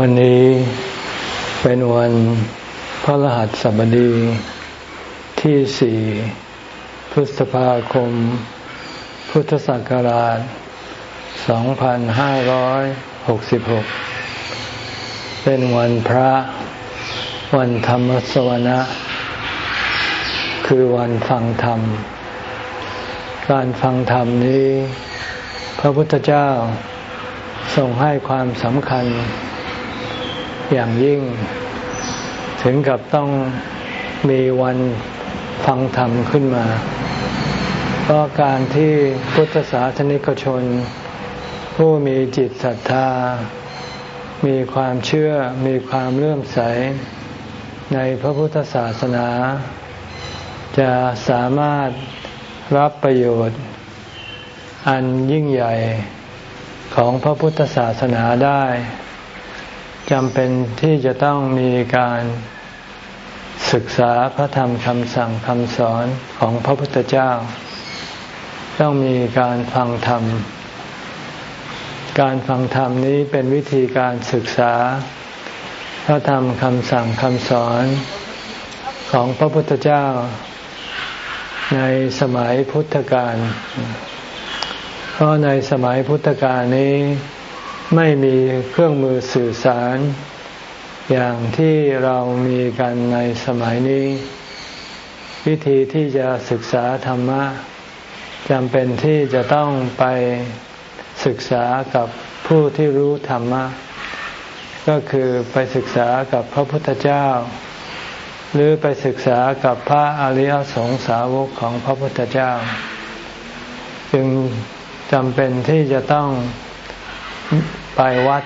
วันนี้เป็นวันพระรหัสบดีที่สี่พฤษภาคม พุทธศักราช 2566 เป็นวันพระวันธรรมสวนะ คือวันฟังธรรม การฟังธรรมนี้ พระพุทธเจ้าทรงให้ความสำคัญ อย่างยิ่ง ถึงกับต้องมีวันฟังธรรมขึ้นมา เพราะการที่พุทธศาสนิกชน ผู้มีจิตศรัทธา มีความเชื่อมีความเลื่อมใส ในพระพุทธศาสนา จะสามารถรับประโยชน์ อันยิ่งใหญ่ของพระพุทธศาสนาได้ จำเป็นที่จะต้องมีการศึกษาพระธรรมคำสั่งคำสอนของพระพุทธเจ้า ต้องมีการฟังธรรม การฟังธรรมนี้เป็นวิธีการศึกษา พระธรรมคำสั่งคำสอนของพระพุทธเจ้า ในสมัยพุทธกาลเพราะในสมัยพุทธกาลนี้ ไม่มีเครื่องมือสื่อสาร อย่างที่เรามีกันในสมัยนี้ วิธีที่จะศึกษาธรรมะจำเป็นที่จะต้องไปศึกษากับผู้ที่รู้ธรรมะ ก็คือไปศึกษากับพระพุทธเจ้า หรือไปศึกษากับพระอริยสงสาวกของพระพุทธเจ้า จึงจำเป็นที่จะต้อง ไปวัด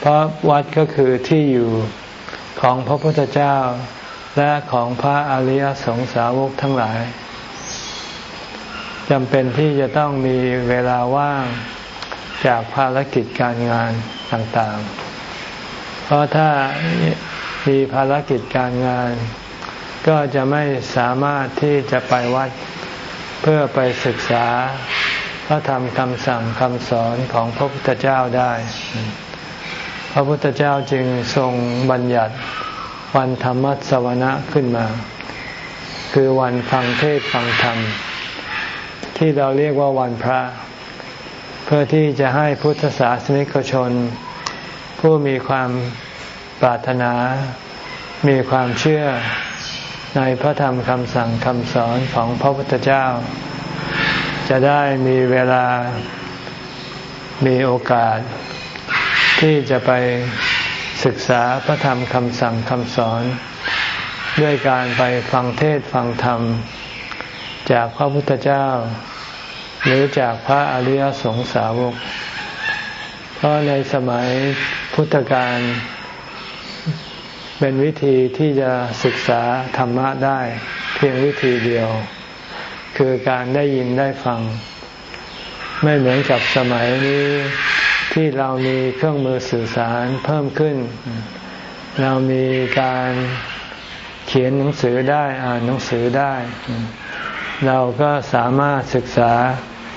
เพราะวัดก็คือที่อยู่ของพระพุทธเจ้า และของพระอริยสงสาวกทั้งหลายจำเป็นที่จะต้องมีเวลาว่างจากภารกิจการงานต่างๆ เพราะถ้ามีภารกิจการงาน ก็จะไม่สามารถที่จะไปวัดเพื่อไปศึกษา พระธรรมคำสั่งคำสอนของพระพุทธเจ้าได้ พระพุทธเจ้าจึงทรงบัญญัติวันธรรมสวนะขึ้นมา คือวันฟังเทศฟังธรรม ที่เราเรียกว่าวันพระ เพื่อที่จะให้พุทธศาสนิกชน ผู้มีความปรารถนา มีความเชื่อในพระธรรมคำสั่งคำสอนของพระพุทธเจ้า จะได้มีเวลามีโอกาส ที่จะไปศึกษาพระธรรมคำสั่งคำสอน ด้วยการไปฟังเทศฟังธรรม จากพระพุทธเจ้า หรือจากพระอริยสงสาวก เพราะในสมัยพุทธกาลเป็นวิธีที่จะศึกษาธรรมะได้เพียงวิธีเดียว คือการได้ยินได้ฟัง ไม่เหมือนกับสมัยนี้ที่เรามีเครื่องมือสื่อสารเพิ่มขึ้น เรามีการเขียนหนังสือได้อ่านหนังสือได้ เราก็สามารถศึกษา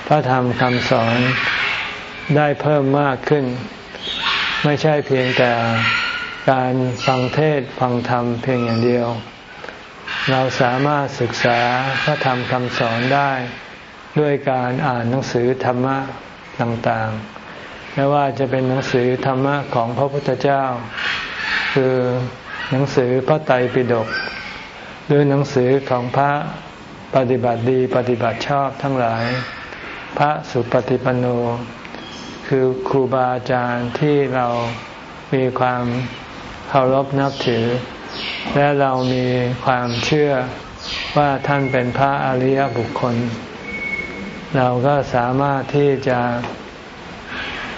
พระธรรมคำสอนได้เพิ่มมากขึ้น ไม่ใช่เพียงแต่การฟังเทศฟังธรรมเพียงอย่างเดียว เราสามารถศึกษาพระธรรมคำสอนได้ ด้วยการอ่านหนังสือธรรมะต่างๆ ไม่ว่าจะเป็นหนังสือธรรมะของพระพุทธเจ้า คือหนังสือพระไตรปิฎกหรือหนังสือของพระปฏิบัติดีปฏิบัติชอบทั้งหลาย พระสุปฏิปันโน คือครูบาอาจารย์ที่เรามีความเคารพนับถือ และเรามีความเชื่อว่าท่านเป็นพระอริยบุคคล เราก็สามารถที่จะ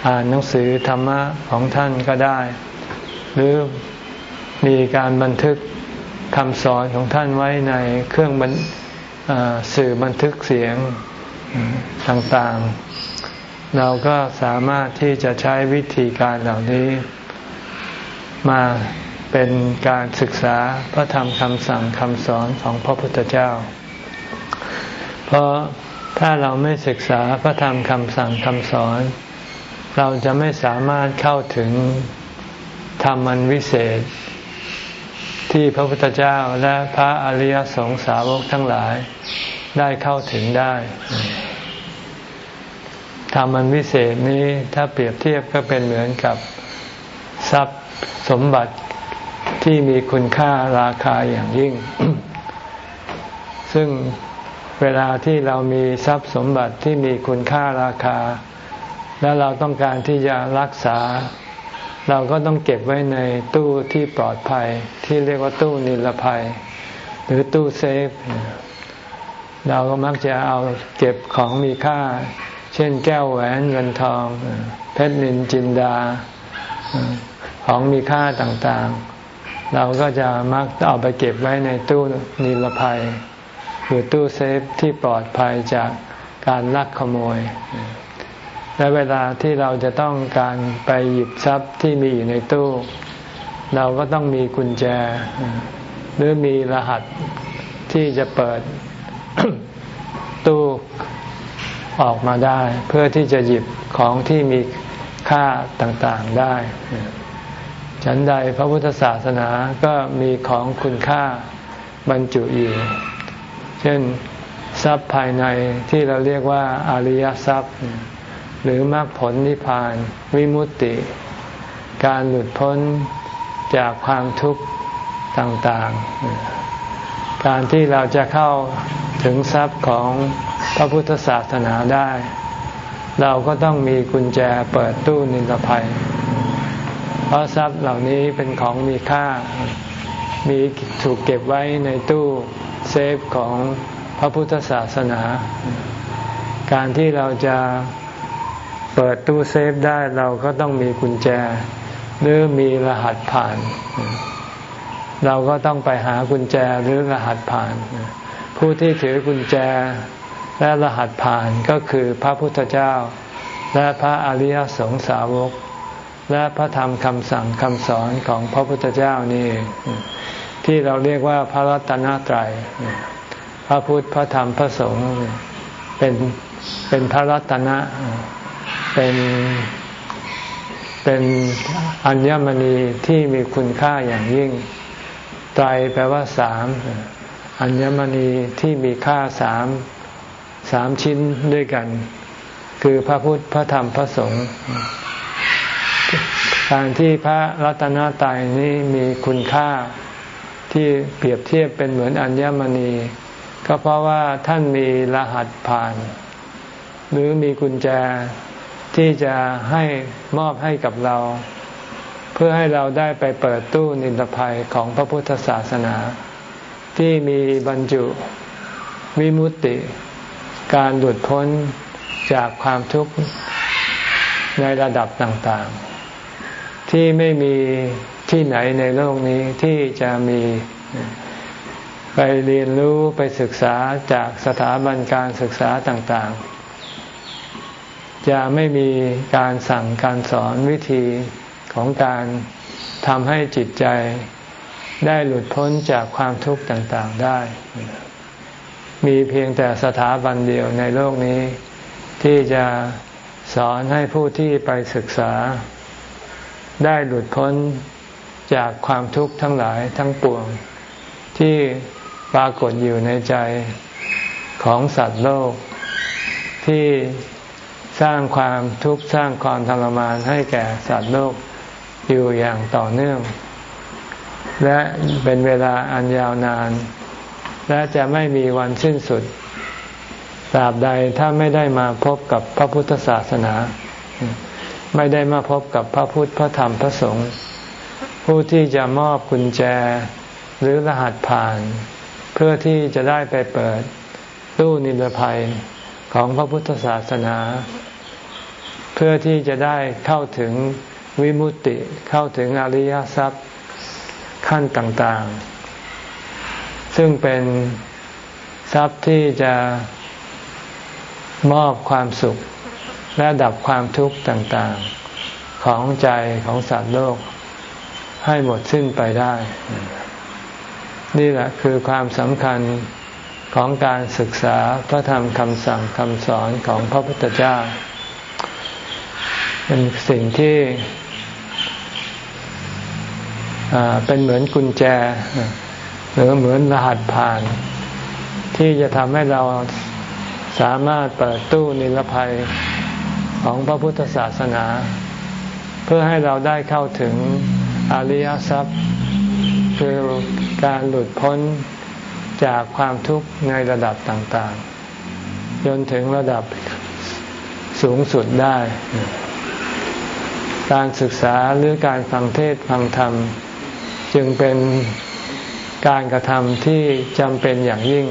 อ่านหนังสือธรรมะของท่านก็ได้ หรือมีการบันทึกคำสอนของท่านไว้ในเครื่องสื่อบันทึกเสียงต่างๆ เราก็สามารถที่จะใช้วิธีการเหล่านี้ มา เป็นการศึกษาพระธรรมคำสั่งคำสอนของพระพุทธเจ้า เพราะถ้าเราไม่ศึกษาพระธรรมคำสั่งคำสอน เราจะไม่สามารถเข้าถึงธรรมันวิเศษ ที่พระพุทธเจ้าและพระอริยสงสาวกทั้งหลายได้เข้าถึงได้ธรรมมันวิเศษนี้ถ้าเปรียบเทียบก็เป็นเหมือนกับทรัพย์สมบัติ ที่มีคุณค่าราคาอย่างยิ่ง ซึ่งเวลาที่เรามีทรัพย์สมบัติที่มีคุณค่าราคา แล้วเราต้องการที่จะรักษา เราก็ต้องเก็บไว้ในตู้ที่ปลอดภัย ที่เรียกว่าตู้นิรภัย หรือตู้เซฟ เราก็มักจะเอาเก็บของมีค่า เช่นแก้วแหวนเงินทอง เพชรนินจินดาของมีค่าต่างๆ เราก็จะมักเอาไปเก็บไว้ในตู้นิรภัยหรือตู้เซฟที่ปลอดภัยจากการลักขโมย และเวลาที่เราจะต้องการไปหยิบทรัพย์ที่มีอยู่ในตู้ เราก็ต้องมีกุญแจ หรือมีรหัสที่จะเปิดตู้ออกมาได้ เพื่อที่จะหยิบของที่มีค่าต่างๆได้ ฉันใดพระพุทธศาสนาก็มีของคุณค่าบรรจุอยู่ เช่นทรัพย์ภายในที่เราเรียกว่าอริยทรัพย์ หรือมรรคผลนิพพาน วิมุตติ การหลุดพ้นจากความทุกข์ต่างๆ การที่เราจะเข้าถึงทรัพย์ของพระพุทธศาสนาได้ เราก็ต้องมีกุญแจเปิดตู้นิรภัย เพราะทรัพย์เหล่านี้เป็นของมีค่า มีถูกเก็บไว้ในตู้เซฟของพระพุทธศาสนา การที่เราจะเปิดตู้เซฟได้เราก็ต้องมีกุญแจ หรือมีรหัสผ่าน เราก็ต้องไปหากุญแจหรือรหัสผ่าน ผู้ที่ถือกุญแจและรหัสผ่านก็คือพระพุทธเจ้า และพระอริยสงสาวก และพระธรรมคำสั่งคำสอนของพระพุทธเจ้านี่ที่เราเรียกว่าพระรัตนตรัย พระพุทธพระธรรมพระสงฆ์เป็นเป็นพระรัตนะเป็นเป็นอัญมณีที่มีคุณค่าอย่างยิ่งไตรแปลว่าสามอัญมณีที่มีค่าสามสามชิ้นด้วยกัน คือพระพุทธพระธรรมพระสงฆ์ การที่พระรัตนตรัยนี้มีคุณค่าที่เปรียบเทียบเป็นเหมือนอัญมณี ก็เพราะว่าท่านมีรหัสผ่าน หรือมีกุญแจที่จะให้มอบให้กับเรา เพื่อให้เราได้ไปเปิดตู้นิรภัยของพระพุทธศาสนา ที่มีบรรจุวิมุตติ การหลุดพ้นจากความทุกข์ในระดับต่างๆ ที่ไม่มีที่ไหนในโลกนี้ที่จะมีไปเรียนรู้ไปศึกษาจากสถาบันการศึกษาต่างๆ จะไม่มีการสั่งการสอนวิธีของการทำให้จิตใจได้หลุดพ้นจากความทุกข์ต่างๆได้ มีเพียงแต่สถาบันเดียวในโลกนี้ ที่จะสอนให้ผู้ที่ไปศึกษา ได้หลุดพ้นจากความทุกข์ทั้งหลายทั้งปวง ที่ปรากฏอยู่ในใจของสัตว์โลก ที่สร้างความทุกข์สร้างความทรมานให้แก่สัตว์โลกอยู่อย่างต่อเนื่อง และเป็นเวลาอันยาวนาน และจะไม่มีวันสิ้นสุดตราบใดถ้าไม่ได้มาพบกับพระพุทธศาสนา ไม่ได้มาพบกับพระพุทธพระธรรมพระสงฆ์ผู้ที่จะมอบกุญแจหรือรหัสผ่าน เพื่อที่จะได้ไปเปิดตู้นิรภัยของพระพุทธศาสนา เพื่อที่จะได้เข้าถึงวิมุตติเข้าถึงอริยทรัพย์ขั้นต่างๆ ซึ่งเป็นทรัพย์ที่จะมอบความสุข และดับความทุกข์ต่างๆของใจของสัตว์โลก ให้หมดสิ้นไปได้ นี่แหละคือความสำคัญของการศึกษาพระธรรมคำสั่งคำสอนของพระพุทธเจ้า เป็นสิ่งที่เป็นเหมือนกุญแจ หรือเหมือนรหัสผ่าน ที่จะทำให้เราสามารถเปิดตู้นิรภัย ของพระพุทธศาสนา เพื่อให้เราได้เข้าถึงอริยทรัพย์ คือการหลุดพ้นจากความทุกข์ในระดับต่างๆ จนถึงระดับสูงสุดได้ การศึกษาหรือการฟังเทศฟังธรรม จึงเป็นการกระทำที่จำเป็นอย่างยิ่ง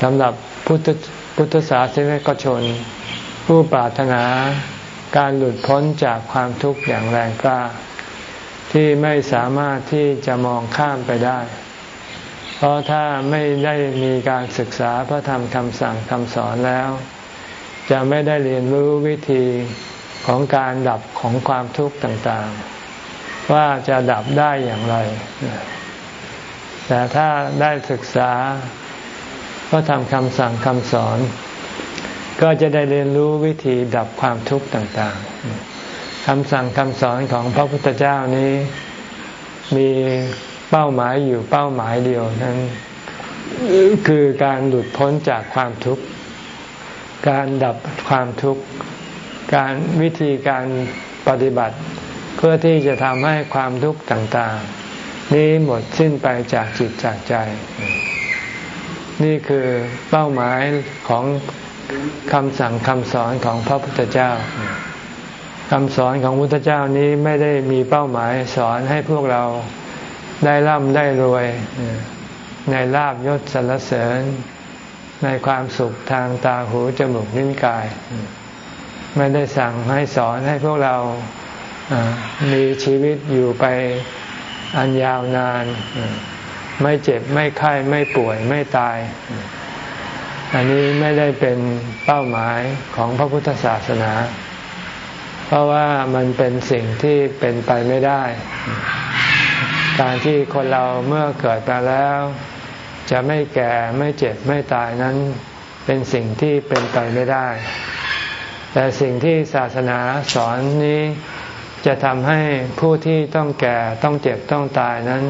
สำหรับพุทธพุทธศาสนิกชน ผู้ปรารถนาการหลุดพ้นจากความทุกข์อย่างแรงกล้า ที่ไม่สามารถที่จะมองข้ามไปได้ เพราะถ้าไม่ได้มีการศึกษาพระธรรมคำสั่งคำสอนแล้ว จะไม่ได้เรียนรู้วิธีของการดับของความทุกข์ต่างๆ ว่าจะดับได้อย่างไร แต่ถ้าได้ศึกษาพระธรรมคำสั่งคำสอน ก็จะได้เรียนรู้วิธีดับความทุกข์ต่างๆคำสั่งคำสอนของพระพุทธเจ้านี้มีเป้าหมายอยู่เป้าหมายเดียวนั้นคือการหลุดพ้นจากความทุกข์ การดับความทุกข์ การวิธีการปฏิบัติ เพื่อที่จะทำให้ความทุกข์ต่างๆ นี้หมดสิ้นไปจากจิตจากใจ นี่คือเป้าหมายของ คำสั่งคำสอนของพระพุทธเจ้าคำสอนของพุทธเจ้านี้ไม่ได้มีเป้าหมายสอนให้พวกเราได้ร่ำได้รวย ในลาบยศสรรเสริญ ในความสุขทางตาหูจมูกนิ้นกาย ไม่ได้สั่งให้สอนให้พวกเรามีชีวิตอยู่ไปอันยาวนาน ไม่เจ็บไม่ไข้ไม่ป่วยไม่ตาย อันนี้ไม่ได้เป็นเป้าหมายของพระพุทธศาสนา เพราะว่ามันเป็นสิ่งที่เป็นไปไม่ได้ การที่คนเราเมื่อเกิดมาแล้ว จะไม่แก่ไม่เจ็บไม่ตายนั้น เป็นสิ่งที่เป็นไปไม่ได้ แต่สิ่งที่ศาสนาสอนนี้จะทำให้ผู้ที่ต้องแก่ต้องเจ็บต้องตายนั้น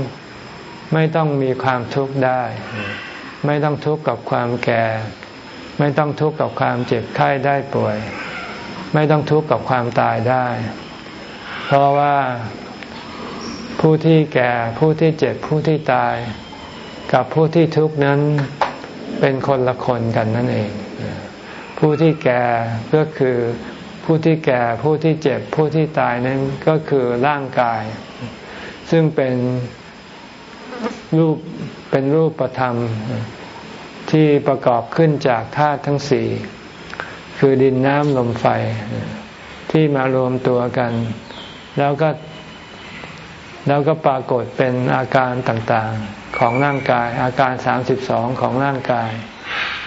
ไม่ต้องมีความทุกข์ได้ ไม่ต้องทุกข์กับความแก่ ไม่ต้องทุกข์กับความเจ็บไข้ได้ป่วย ไม่ต้องทุกข์กับความตายได้ เพราะว่าผู้ที่แก่ผู้ที่เจ็บผู้ที่ตาย กับผู้ที่ทุกข์นั้นเป็นคนละคนกันนั่นเอง ผู้ที่แก่ก็คือผู้ที่แก่ผู้ที่เจ็บผู้ที่ตายนั้นก็คือร่างกาย ซึ่งเป็นรูป เป็นรูปธรรมที่ประกอบขึ้นจากธาตุทั้งสี่คือดินน้ำลมไฟ ที่มารวมตัวกัน แล้วก็แล้วก็ปรากฏเป็นอาการต่างๆของร่างกาย อาการสามสิบสองของร่างกาย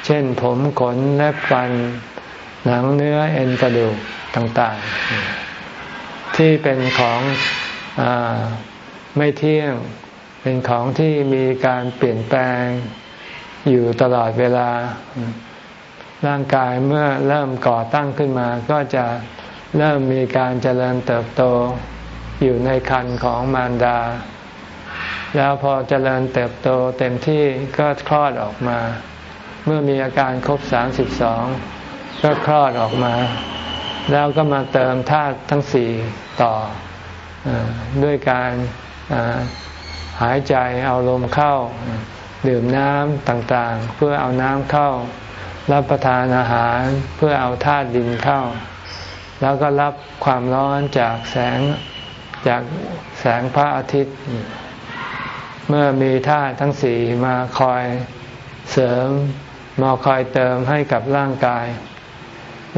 เช่นผมขนเล็บฟัน หนังเนื้อเอ็นกระดูกต่างๆ ที่เป็นของอไม่เที่ยง เป็นของที่มีการเปลี่ยนแปลงอยู่ตลอดเวลา ร่างกายเมื่อเริ่มก่อตั้งขึ้นมา ก็จะเริ่มมีการเจริญเติบโตอยู่ในคันของมารดา แล้วพอเจริญเติบโตเต็มที่ก็คลอดออกมา เมื่อมีอาการครบสามสิบสองก็คลอดออกมา แล้วก็มาเติมธาตุทั้งสี่ต่ออด้วยการ หายใจเอาลมเข้า ดื่มน้ำต่างๆ เพื่อเอาน้ำเข้า รับประทานอาหารเพื่อเอาธาตุดินเข้า แล้วก็รับความร้อนจากแสงจากแสงพระอาทิตย์ เมื่อมีธาตุทั้งสี่มาคอยเสริมมาคอยเติมให้กับร่างกาย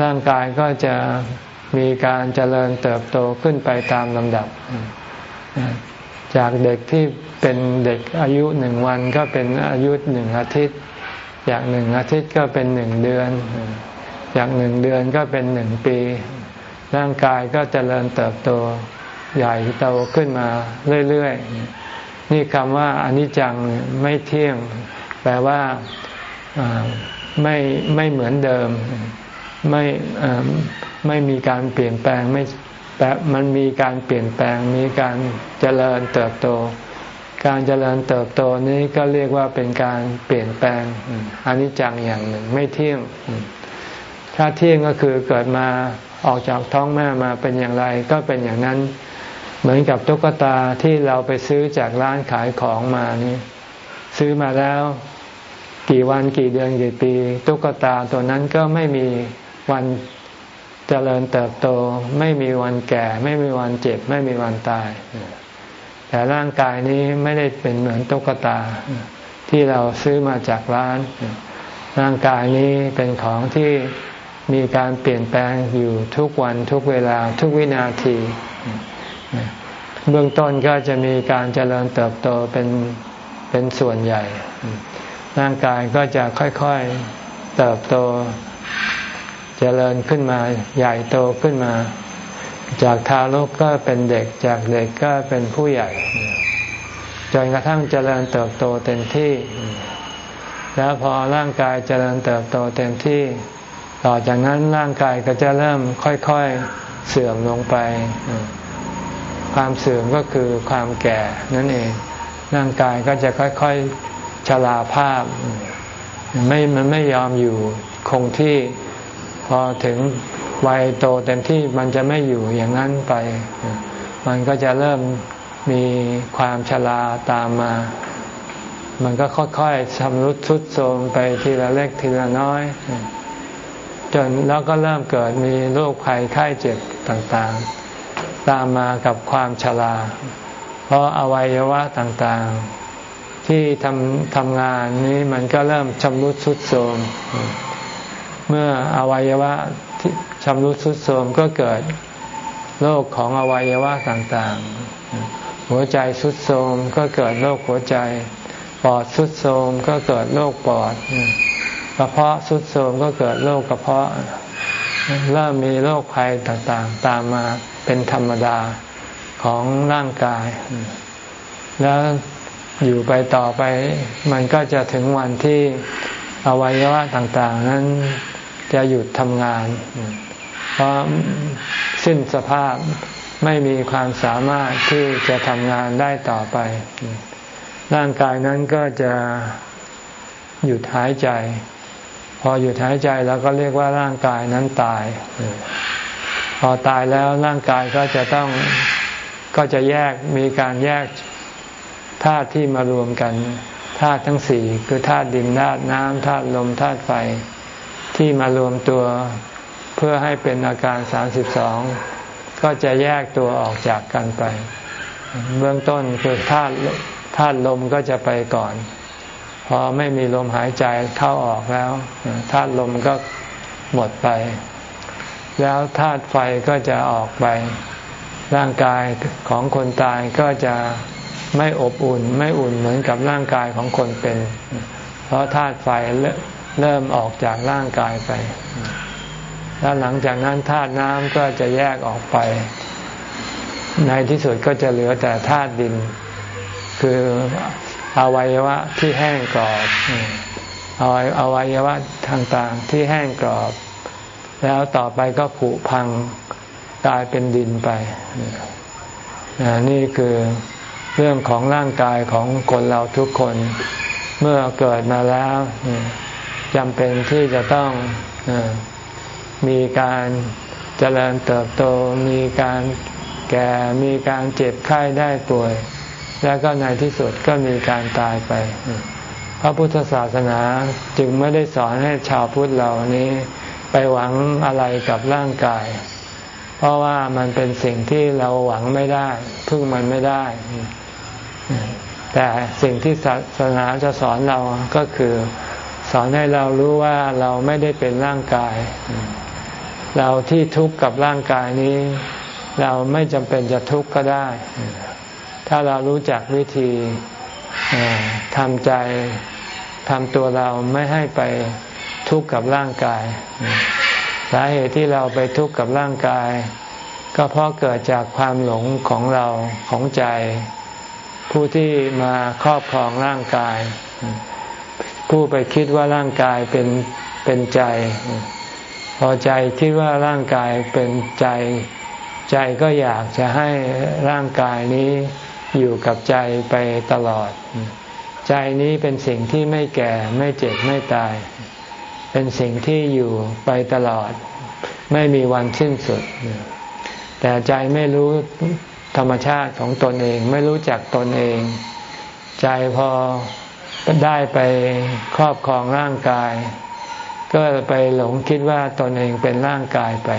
ร่างกายก็จะมีการเจริญเติบโตขึ้นไปตามลำดับ จากเด็กที่เป็นเด็กอายุหนึ่งวันก็เป็นอายุหนึ่งอาทิตย์ จากหนึ่งอาทิตย์ก็เป็นหนึ่งเดือน จากหนึ่งเดือนก็เป็นหนึ่งปี ร่างกายก็จเจริญเติบโตใหญ่โตขึ้นมาเรื่อยๆ นี่คำว่าอนิจจังไม่เที่ยง แปลว่าไม่ไม่เหมือนเดิม ไม่ไม่มีการเปลี่ยนแปลงไม่ แต่มันมีการเปลี่ยนแปลงมีการเจริญเติบโต การเจริญเติบโตนี้ก็เรียกว่าเป็นการเปลี่ยนแปลงอันนี้จังอย่างหนึ่งไม่เที่ยง ถ้าเที่ยงก็คือเกิดมาออกจากท้องแม่มาเป็นอย่างไรก็เป็นอย่างนั้น เหมือนกับตุ๊กตาที่เราไปซื้อจากร้านขายของมานี่ซื้อมาแล้วกี่วันกี่เดือนกี่ปี ตุ๊กตาตัวนั้นก็ไม่มีวัน จริญเติบโตไม่มีวันแก่ ไม่มีวันเจ็บ ไม่มีวันตาย แต่ร่างกายนี้ไม่ได้เป็นเหมือนตุ๊กตาที่เราซื้อมาจากร้าน ร่างกายนี้เป็นของที่มีการเปลี่ยนแปลงอยู่ทุกวันทุกเวลาทุกวินาที เบื้องต้นก็จะมีการเจริญเติบโตเป็นเป็นส่วนใหญ่ ร่างกายก็จะค่อยๆเติบโต เจริญขึ้นมาใหญ่โตขึ้นมา จากทารกก็เป็นเด็กจากเด็กก็เป็นผู้ใหญ่จนกระทั่งเจริญเติบโตเต็มที่ แล้วพอร่างกายเจริญเติบโตเต็มที่ ต่อจากนั้นร่างกายก็จะเริ่มค่อยๆเสื่อมลงไป ความเสื่อมก็คือความแก่นั่นเอง ร่างกายก็จะค่อยๆชราภาพ ไม่มันไม่ยอมอยู่คงที่ พอถึงวัยโตเต็มที่มันจะไม่อยู่อย่างนั้นไป มันก็จะเริ่มมีความชราตามมา มันก็ค่อยๆชำรุดทุดโทรมไปทีละเล็กทีละน้อย จนแล้วก็เริ่มเกิดมีโรคภัยไข้เจ็บต่างๆ ตามมากับความชรา เพราะอวัยวะต่างๆ ที่ทำทำงานนี้มันก็เริ่มชำรุดทุดโทรม เมื่ออวัยวะที่ชำรุดทรุดโทรมก็เกิดโรคของอวัยวะต่างๆ หัวใจทรุดโทรมก็เกิดโรคหัวใจ ปอดทรุดโทรมก็เกิดโรคปอด กระเพาะทรุดโทรมก็เกิดโรคกระเพาะ เริ่มมีโรคภัยต่างๆ ตามมาเป็นธรรมดาของร่างกาย แล้วอยู่ไปต่อไป มันก็จะถึงวันที่อวัยวะต่างๆ นั้น จะหยุดทำงาน เพราะสิ้นสภาพไม่มีความสามารถที่จะทำงานได้ต่อไป ร่างกายนั้นก็จะหยุดหายใจ พอหยุดหายใจแล้วก็เรียกว่าร่างกายนั้นตาย พอตายแล้วร่างกายก็จะต้องก็จะแยกมีการแยกธาตุที่มารวมกันธาตุทั้งสี่คือธาตุดินธาตุน้ำธาตุลมธาตุไฟ ที่มารวมตัวเพื่อให้เป็นอาการสามสิบสองก็จะแยกตัวออกจากกันไป เบื้องต้นคือธาตุธาตุลมก็จะไปก่อน พอไม่มีลมหายใจเข้าออกแล้วธาตุลมก็หมดไป แล้วธาตุไฟก็จะออกไป ร่างกายของคนตายก็จะไม่อบอุ่น ไม่อุ่นเหมือนกับร่างกายของคนเป็น เพราะธาตุไฟ เริ่มออกจากร่างกายไป แล้วหลังจากนั้นธาตุน้ำก็จะแยกออกไป ในที่สุดก็จะเหลือแต่ธาตุดิน คืออวัยวะที่แห้งกรอบอวัยวะต่างๆที่แห้งกรอบ แล้วต่อไปก็ผุพังกลายเป็นดินไป นี่คือเรื่องของร่างกายของคนเราทุกคนเมื่อเกิดมาแล้ว จำเป็นที่จะต้องมีการเจริญเติบโต มีการแก่ มีการเจ็บไข้ได้ป่วย แล้วก็ในที่สุดก็มีการตายไป พระพุทธศาสนาจึงไม่ได้สอนให้ชาวพุทธเหล่านี้ไปหวังอะไรกับร่างกาย เพราะว่ามันเป็นสิ่งที่เราหวังไม่ได้ พึ่งมันไม่ได้ แต่สิ่งที่ศาสนาจะสอนเราก็คือ อนให้เรารู้ว่าเราไม่ได้เป็นร่างกาย เราที่ทุกข์กับร่างกายนี้ เราไม่จำเป็นจะทุกข์ก็ได้ ถ้าเรารู้จักวิธีทำใจทำตัวเราไม่ให้ไปทุกข์กับร่างกาย สาเหตุที่เราไปทุกข์กับร่างกาย ก็เพราะเกิดจากความหลงของเราของใจ ผู้ที่มาครอบครองร่างกาย ผู้ไปคิดว่าร่างกายเป็นเป็นใจ พอใจคิดว่าร่างกายเป็นใจ ใจก็อยากจะให้ร่างกายนี้อยู่กับใจไปตลอด ใจนี้เป็นสิ่งที่ไม่แก่ไม่เจ็บไม่ตาย เป็นสิ่งที่อยู่ไปตลอด ไม่มีวันสิ้นสุด แต่ใจไม่รู้ธรรมชาติของตนเอง ไม่รู้จักตนเอง ใจพอ ได้ไปครอบครองร่างกาย ก็ไปหลงคิดว่าตนเองเป็นร่างกายไป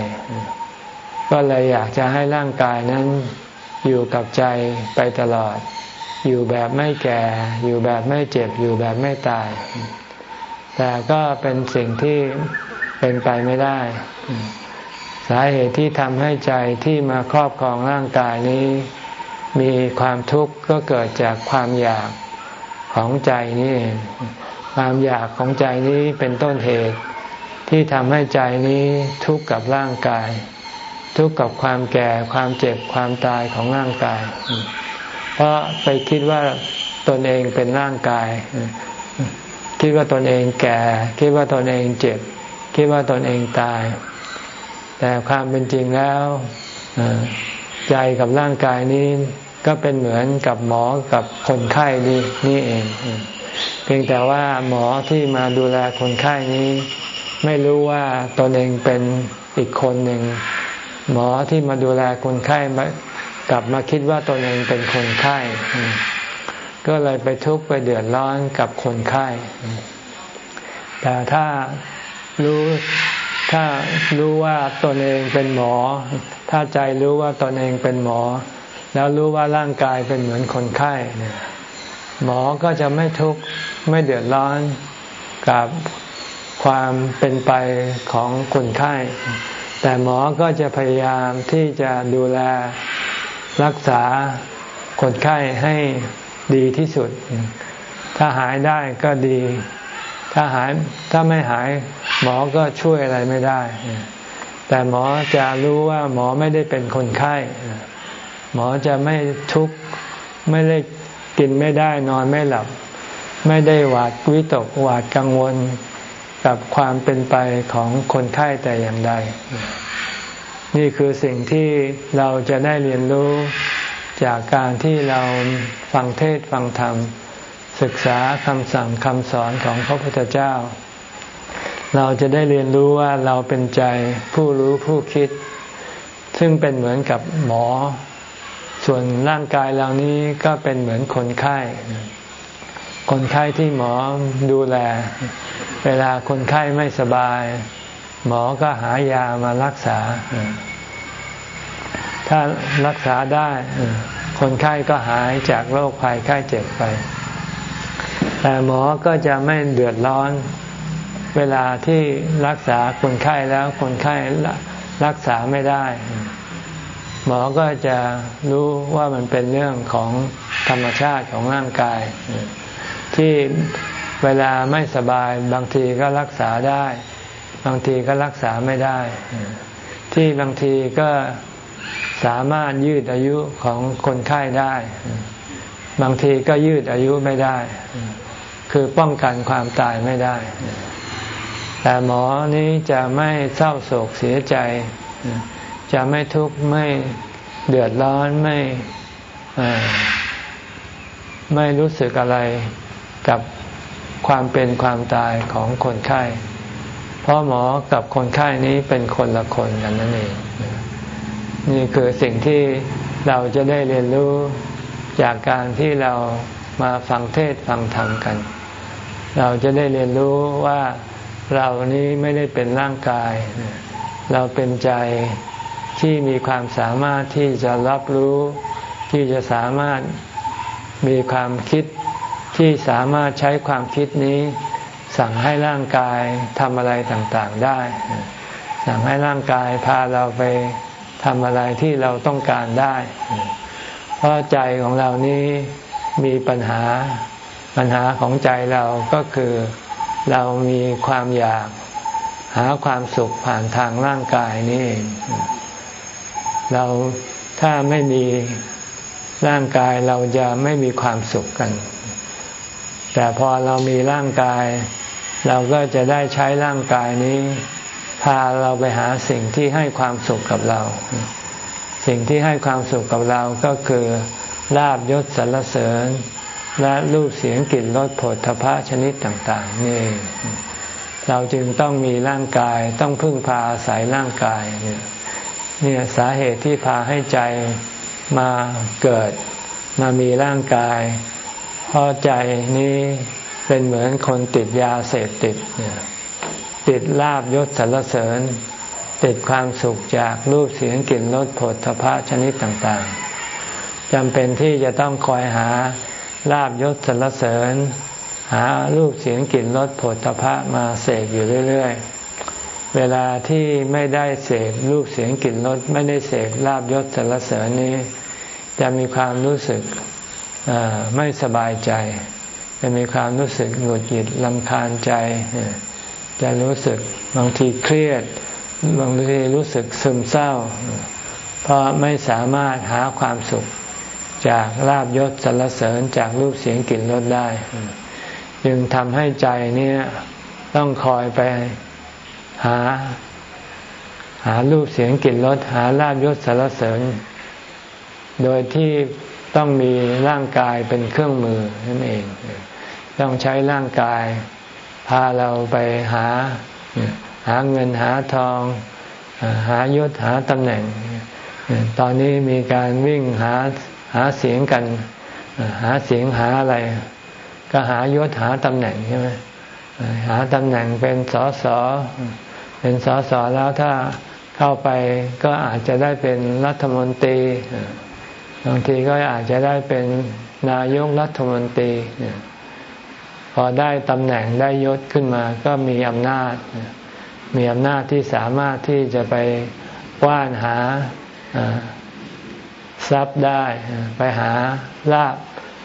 ก็เลยอยากจะให้ร่างกายนั้นอยู่กับใจไปตลอด อยู่แบบไม่แก่ อยู่แบบไม่เจ็บ อยู่แบบไม่ตาย แต่ก็เป็นสิ่งที่เป็นไปไม่ได้ สาเหตุที่ทำให้ใจที่มาครอบครองร่างกายนี้ มีความทุกข์ก็เกิดจากความอยาก ของใจนี่ ความอยากของใจนี้เป็นต้นเหตุ ที่ทำให้ใจนี้ทุกข์กับร่างกาย ทุกข์กับความแก่ความเจ็บความตายของร่างกาย เพราะไปคิดว่าตนเองเป็นร่างกาย คิดว่าตนเองแก่ คิดว่าตนเองเจ็บ คิดว่าตนเองตาย แต่ความเป็นจริงแล้วใจกับร่างกายนี้ ก็เป็นเหมือนกับหมอกับคนไข้นี่นี่เอง เพียงแต่ว่าหมอที่มาดูแลคนไข้นี้ ไม่รู้ว่าตนเองเป็นอีกคนหนึ่ง หมอที่มาดูแลคนไข้กลับมาคิดว่าตนเองเป็นคนไข้ ก็เลยไปทุกข์ไปเดือดร้อนกับคนไข้ แต่ถ้ารู้ถ้ารู้ว่าตนเองเป็นหมอ ถ้าใจรู้ว่าตนเองเป็นหมอ แล้วรู้ว่าร่างกายเป็นเหมือนคนไข้หมอก็จะไม่ทุกข์ไม่เดือดร้อนกับความเป็นไปของคนไข้ แต่หมอก็จะพยายามที่จะดูแลรักษาคนไข้ให้ดีที่สุด ถ้าหายได้ก็ดี ถ้าหายถ้าไม่หายหมอก็ช่วยอะไรไม่ได้ แต่หมอจะรู้ว่าหมอไม่ได้เป็นคนไข้ หมอจะไม่ทุกข์ไม่ได้กินไม่ได้นอนไม่หลับ ไม่ได้หวาดวิตกหวาดกังวลกับความเป็นไปของคนไข้แต่อย่างใด นี่คือสิ่งที่เราจะได้เรียนรู้จากการที่เราฟังเทศฟังธรรม ศึกษาคำสั่งคำสอนของพระพุทธเจ้า เราจะได้เรียนรู้ว่าเราเป็นใจผู้รู้ผู้คิด ซึ่งเป็นเหมือนกับหมอ ส่วนร่างกายเรานี้ก็เป็นเหมือนคนไข้ คนไข้ที่หมอดูแล เวลาคนไข้ไม่สบาย หมอก็หายามารักษา ถ้ารักษาได้ คนไข้ก็หายจากโรคภัยไข้เจ็บไป แต่หมอก็จะไม่เดือดร้อน เวลาที่รักษาคนไข้แล้วคนไข้รักษาไม่ได้ หมอก็จะรู้ว่ามันเป็นเรื่องของธรรมชาติของร่างกาย ที่เวลาไม่สบายบางทีก็รักษาได้ บางทีก็รักษาไม่ได้ ที่บางทีก็สามารถยืดอายุของคนไข้ได้ บางทีก็ยืดอายุไม่ได้ คือป้องกันความตายไม่ได้ แต่หมอนี้จะไม่เศร้าโศกเสียใจ จะไม่ทุกข์ไม่เดือดร้อนไม่ไม่รู้สึกอะไรกับความเป็นความตายของคนไข้ เพราะหมอกับคนไข้นี้เป็นคนละคนกันนั่นเอง นี่คือสิ่งที่เราจะได้เรียนรู้จากการที่เรามาฟังเทศฟังธรรมกัน เราจะได้เรียนรู้ว่าเรานี้ไม่ได้เป็นร่างกาย เราเป็นใจ ที่มีความสามารถที่จะรับรู้ที่จะสามารถมีความคิดที่สามารถใช้ความคิดนี้ สั่งให้ร่างกายทำอะไรต่างๆได้ สั่งให้ร่างกายพาเราไปทำอะไรที่เราต้องการได้ เพราะใจของเรานี้มีปัญหา ปัญหาของใจเราก็คือเรามีความอยาก หาความสุขผ่านทางร่างกายนี่เเราถ้าไม่มีร่างกายเราจะไม่มีความสุขกัน แต่พอเรามีร่างกาย เราก็จะได้ใช้ร่างกายนี้ พาเราไปหาสิ่งที่ให้ความสุขกับเราสสิ่งที่ให้ความสุขกับเราก็คือลาบยศสรรเสริญ และรูปเสียงกลิ่นรสผลทพะชนิดต่าง ๆ นี่ เราจึงต้องมีร่างกายต้องพึ่งพาอาศัยร่างกายเนี่ย เนี่ยสาเหตุที่พาให้ใจมาเกิด มามีร่างกาย เพราะใจนี้เป็นเหมือนคนติดยาเสพติด ติดลาบยศสรรเสริญ ติดความสุขจากรูปเสียงกลิ่นรสผลทพะชนิดต่างๆจำเป็นที่จะต้องคอยหาลาบยศสรรเสริญ หารูปเสียงกลิ่นรสผลทพะมาเสกอยู่เรื่อย ๆ เวลาที่ไม่ได้เสพรูปเสียงกลิ่นรสไม่ได้เสพลาบยศสรรเสริญนี้ จะมีความรู้สึกไม่สบายใจ จะมีความรู้สึกหงุดหงิดลำคาญใจ จะรู้สึกบางทีเครียด บางทีรู้สึกซึมเศร้า เพราะไม่สามารถหาความสุขจากลาบยศสรรเสริญจากรูปเสียงกลิ่นรสได้ จึงทำให้ใจนี้ต้องคอยไป หา หารูปเสียงกลิ่นรสหาลาบยศสรรเสริญ โดยที่ต้องมีร่างกายเป็นเครื่องมือนั่นเอง ต้องใช้ร่างกาย พาเราไปหา หาเงินหาทอง หายศหาตำแหน่ง ตอนนี้มีการวิ่งหาหาเสียงกัน หาเสียงหาอะไร ก็หายศหาตำแหน่งใช่ไหมหาตำแหน่งเป็นสส เป็นสสแล้วถ้าเข้าไปก็อาจจะได้เป็นรัฐมนตรีบางทีก็อาจจะได้เป็นนายกรัฐมนตรีพอได้ตำแหน่งได้ยศขึ้นมา ก็มีอำนาจ มีอำนาจที่สามารถที่จะไปว้านหาทรัพย์ได้ ไปหาลาบ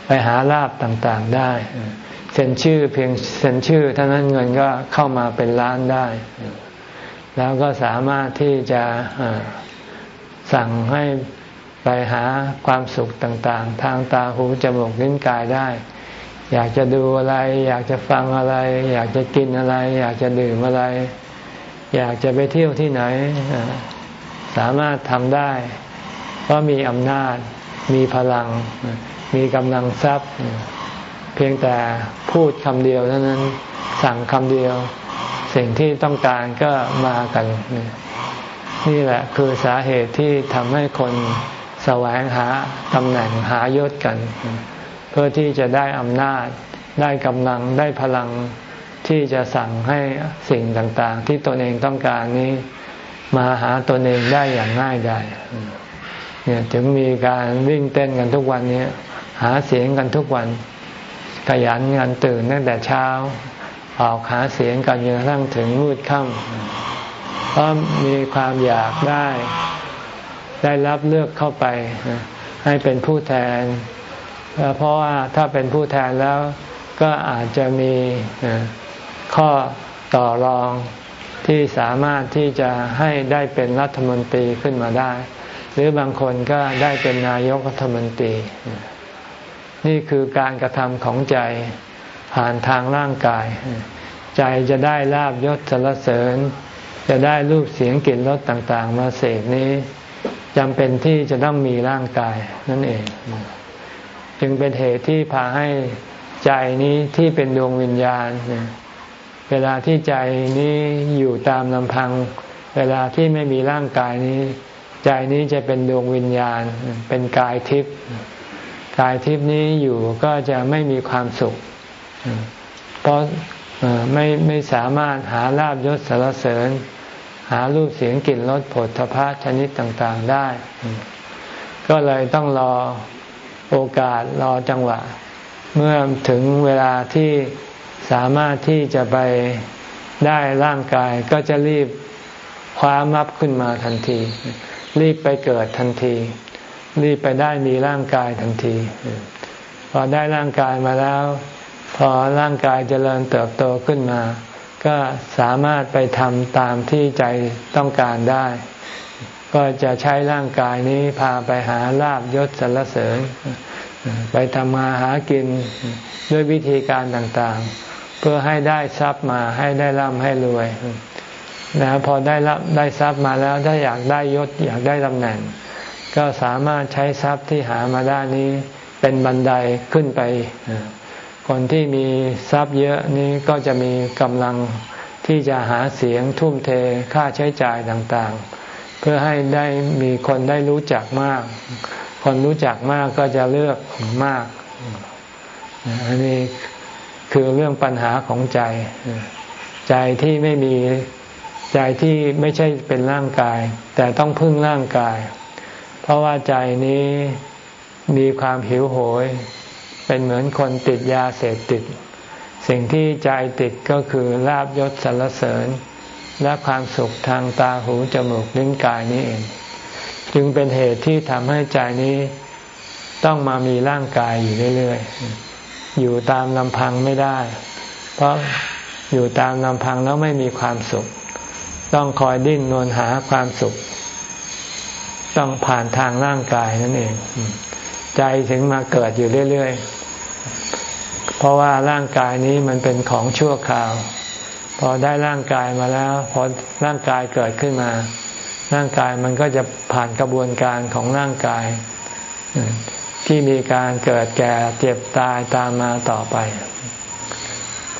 ไปหาลาบต่างๆได้เซ็นชื่อเพียงเซ็นชื่อเท่านั้นเงินก็เข้ามาเป็นล้านได้ แล้วก็สามารถที่จะสั่งให้ไปหาความสุขต่างๆ ทางตาหูจมูกลิ้นกายได้ อยากจะดูอะไร อยากจะฟังอะไร อยากจะกินอะไร อยากจะดื่มอะไร อยากจะไปเที่ยวที่ไหน สามารถทำได้ เพราะมีอำนาจ มีพลัง มีกำลังทรัพย์ เพียงแต่พูดคำเดียวเท่านั้น สั่งคำเดียว สิ่งที่ต้องการก็มากัน นี่แหละคือสาเหตุที่ทำให้คนแสวงหาตำแหน่งหายศกัน เพื่อที่จะได้อำนาจ ได้กำลังได้พลังที่จะสั่งให้สิ่งต่างๆ ที่ตนเองต้องการนี้มาหาตนเองได้อย่างง่ายได้เนี่ยถึงมีการวิ่งเต้นกันทุกวันนี้ หาเสียงกันทุกวัน ขยันกันตื่นตั้งแต่เช้า ออกหาเสียงกันจนกระทั่งถึงมืดค่ำเพราะมีความอยากได้ ได้รับเลือกเข้าไป ให้เป็นผู้แทน เพราะว่าถ้าเป็นผู้แทนแล้วก็อาจจะมีข้อต่อรองที่สามารถที่จะให้ได้เป็นรัฐมนตรีขึ้นมาได้ หรือบางคนก็ได้เป็นนายกรัฐมนตรี นี่คือการกระทำของใจ ผ่านทางร่างกาย ใจจะได้ลาบยศสรรเสริญ จะได้รูปเสียงกลิ่นรสต่าง ๆ มาเสพนี้จำเป็นที่จะต้องมีร่างกายนั่นเอง จึงเป็นเหตุที่พาให้ใจนี้ที่เป็นดวงวิญญาณ เวลาที่ใจนี้อยู่ตามลำพัง เวลาที่ไม่มีร่างกายนี้ ใจนี้จะเป็นดวงวิญญาณ เป็นกายทิพย์กายทิพย์นี้อยู่ก็จะไม่มีความสุข เพราะไม่ไม่สามารถหาลาบยศสารเสริญ หารูปเสียงกลิ่นรสผลทพะชนิดต่างๆได้ ก็เลยต้องรอโอกาสรอจังหวะ เมื่อถึงเวลาที่สามารถที่จะไปได้ร่างกายก็จะรีบคว้ามับขึ้นมาทันที รีบไปเกิดทันที รีบไปได้มีร่างกายทันที พอได้ร่างกายมาแล้ว พอร่างกายเจริญเติบโตขึ้นมา ก็สามารถไปทำตามที่ใจต้องการได้ ก็จะใช้ร่างกายนี้พาไปหาลาบยศสรรเสริญ ไปทำมาหากินด้วยวิธีการต่างๆ เพื่อให้ได้ทรัพย์มาให้ได้ร่ำให้รวยนะพอได้รับได้ทรัพย์มาแล้วถ้าอยากได้ยศอยากได้ตำแหน่ง ก็สามารถใช้ทรัพย์ที่หามาได้นี้เป็นบันไดขึ้นไป คนที่มีทรัพย์เยอะนี้ก็จะมีกำลังที่จะหาเสียงทุ่มเทค่าใช้จ่ายต่างๆ เพื่อให้ได้มีคนได้รู้จักมาก คนรู้จักมากก็จะเลือกมาก อันนี้คือเรื่องปัญหาของใจ ใจที่ไม่มีใจที่ไม่ใช่เป็นร่างกาย แต่ต้องพึ่งร่างกาย เพราะว่าใจนี้มีความหิวโหย เป็นเหมือนคนติดยาเสพติด สิ่งที่ใจติดก็คือลาบยศสรรเสริญ และความสุขทางตาหูจมูกลิ้นกายนี้เอง จึงเป็นเหตุที่ทำให้ใจนี้ต้องมามีร่างกายอยู่เรื่อยๆ อยู่ตามลำพังไม่ได้ เพราะอยู่ตามลำพังแล้วไม่มีความสุข ต้องคอยดิ้นนวนหาความสุข ต้องผ่านทางร่างกายนั่นเอง ใจถึงมาเกิดอยู่เรื่อย ๆ เพราะว่าร่างกายนี้มันเป็นของชั่วคราว พอได้ร่างกายมาแล้ว พอร่างกายเกิดขึ้นมา ร่างกายมันก็จะผ่านกระบวนการของร่างกาย ที่มีการเกิดแก่เจ็บตายตามมาต่อไป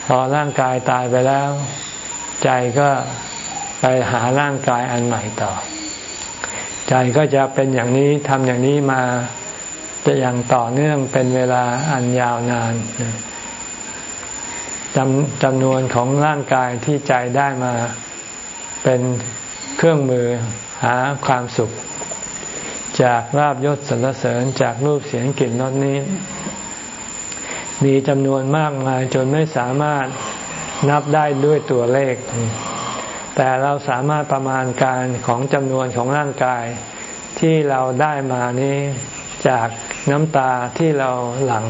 พอร่างกายตายไปแล้ว ใจก็ไปหาร่างกายอันใหม่ต่อ ใจก็จะเป็นอย่างนี้ทำอย่างนี้มา จะยังต่อเนื่องเป็นเวลาอันยาวนานจำจำนวนของร่างกายที่ใจได้มาเป็นเครื่องมือหาความสุข จากลาบยศสรรเสริญจากรูปเสียงกลิ่นรสนี้ มีจำนวนมากมายจนไม่สามารถนับได้ด้วยตัวเลข แต่เราสามารถประมาณการของจำนวนของร่างกาย ที่เราได้มานี้จากน้ำตาที่เราหลัง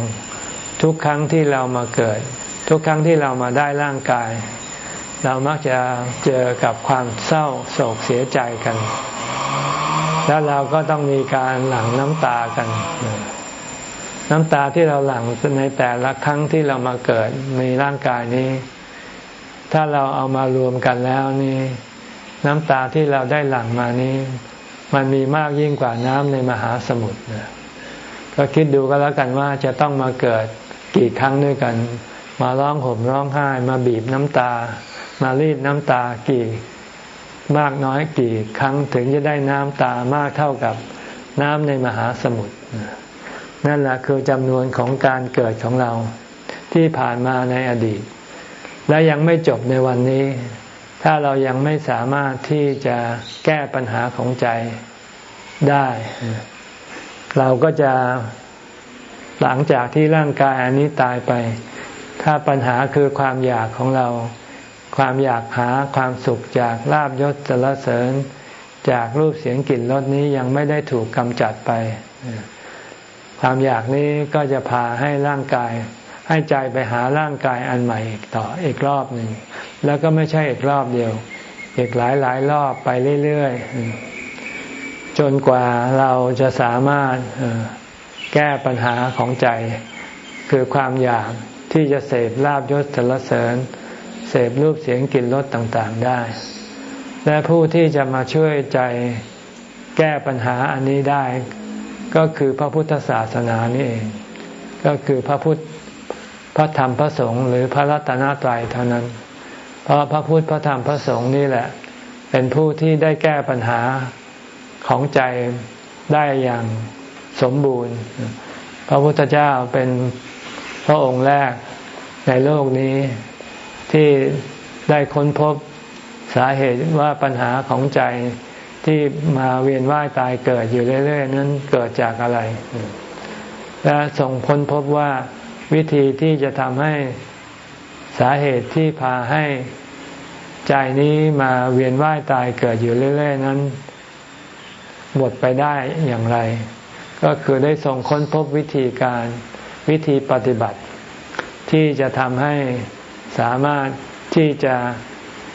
ทุกครั้งที่เรามาเกิด ทุกครั้งที่เรามาได้ร่างกาย เรามักจะเจอกับความเศร้าโศกเสียใจกัน แล้วเราก็ต้องมีการหลั่งน้ำตากัน น้ำตาที่เราหลั่งในแต่ละครั้งที่เรามาเกิดในร่างกายนี้ ถ้าเราเอามารวมกันแล้วนี่น้ำตาที่เราได้หลั่งมานี้ มันมีมากยิ่งกว่าน้ำในมหาสมุทรก็คิดดูก็แล้วกันว่าจะต้องมาเกิดกี่ครั้งด้วยกัน มาร้องห่มร้องไห้ มาบีบน้ำตา มารีดน้ำตากี่มากน้อยกี่ครั้งถึงจะได้น้ำตามากเท่ากับน้ำในมหาสมุทรนั่นแหละคือจำนวนของการเกิดของเราที่ผ่านมาในอดีต และยังไม่จบในวันนี้ ถ้าเรายังไม่สามารถที่จะแก้ปัญหาของใจได้ เราก็จะหลังจากที่ร่างกายอันนี้ตายไป ถ้าปัญหาคือความอยากของเรา ความอยากหาความสุขจากลาบยศสรรเสริญ จากรูปเสียงกลิ่นรสนี้ยังไม่ได้ถูกกำจัดไป ความอยากนี้ก็จะพาให้ร่างกาย ให้ใจไปหาร่างกายอันใหม่อีกต่ออีกรอบหนึ่ง แล้วก็ไม่ใช่อีกรอบเดียว อีกหลายหลายรอบไปเรื่อยๆ จนกว่าเราจะสามารถแก้ปัญหาของใจ คือความอยากที่จะเสพลาบยศสรรเสริญ เสพรูปเสียงกลิ่นรสต่างๆได้ และผู้ที่จะมาช่วยใจแก้ปัญหาอันนี้ได้ ก็คือพระพุทธศาสนานี่เองก็คือพระพุทธ พระธรรมพระสงฆ์หรือพระรัตนตรัยเท่านั้น เพราะพระพุทธพระธรรมพระสงฆ์นี่แหละ เป็นผู้ที่ได้แก้ปัญหาของใจได้อย่างสมบูรณ์ พระพุทธเจ้าเป็นพระองค์แรกในโลกนี้ที่ได้ค้นพบสาเหตุว่าปัญหาของใจที่มาเวียนว่ายตายเกิดอยู่เรื่อย ๆ นั้นเกิดจากอะไร และส่งค้นพบว่า วิธีที่จะทำให้สาเหตุที่พาให้ใจนี้มาเวียนว่ายตายเกิดอยู่เรื่อย ๆ นั้น หมดไปได้อย่างไร ก็คือได้ทรงค้นพบวิธีการวิธีปฏิบัติ ที่จะทำให้สามารถที่จะ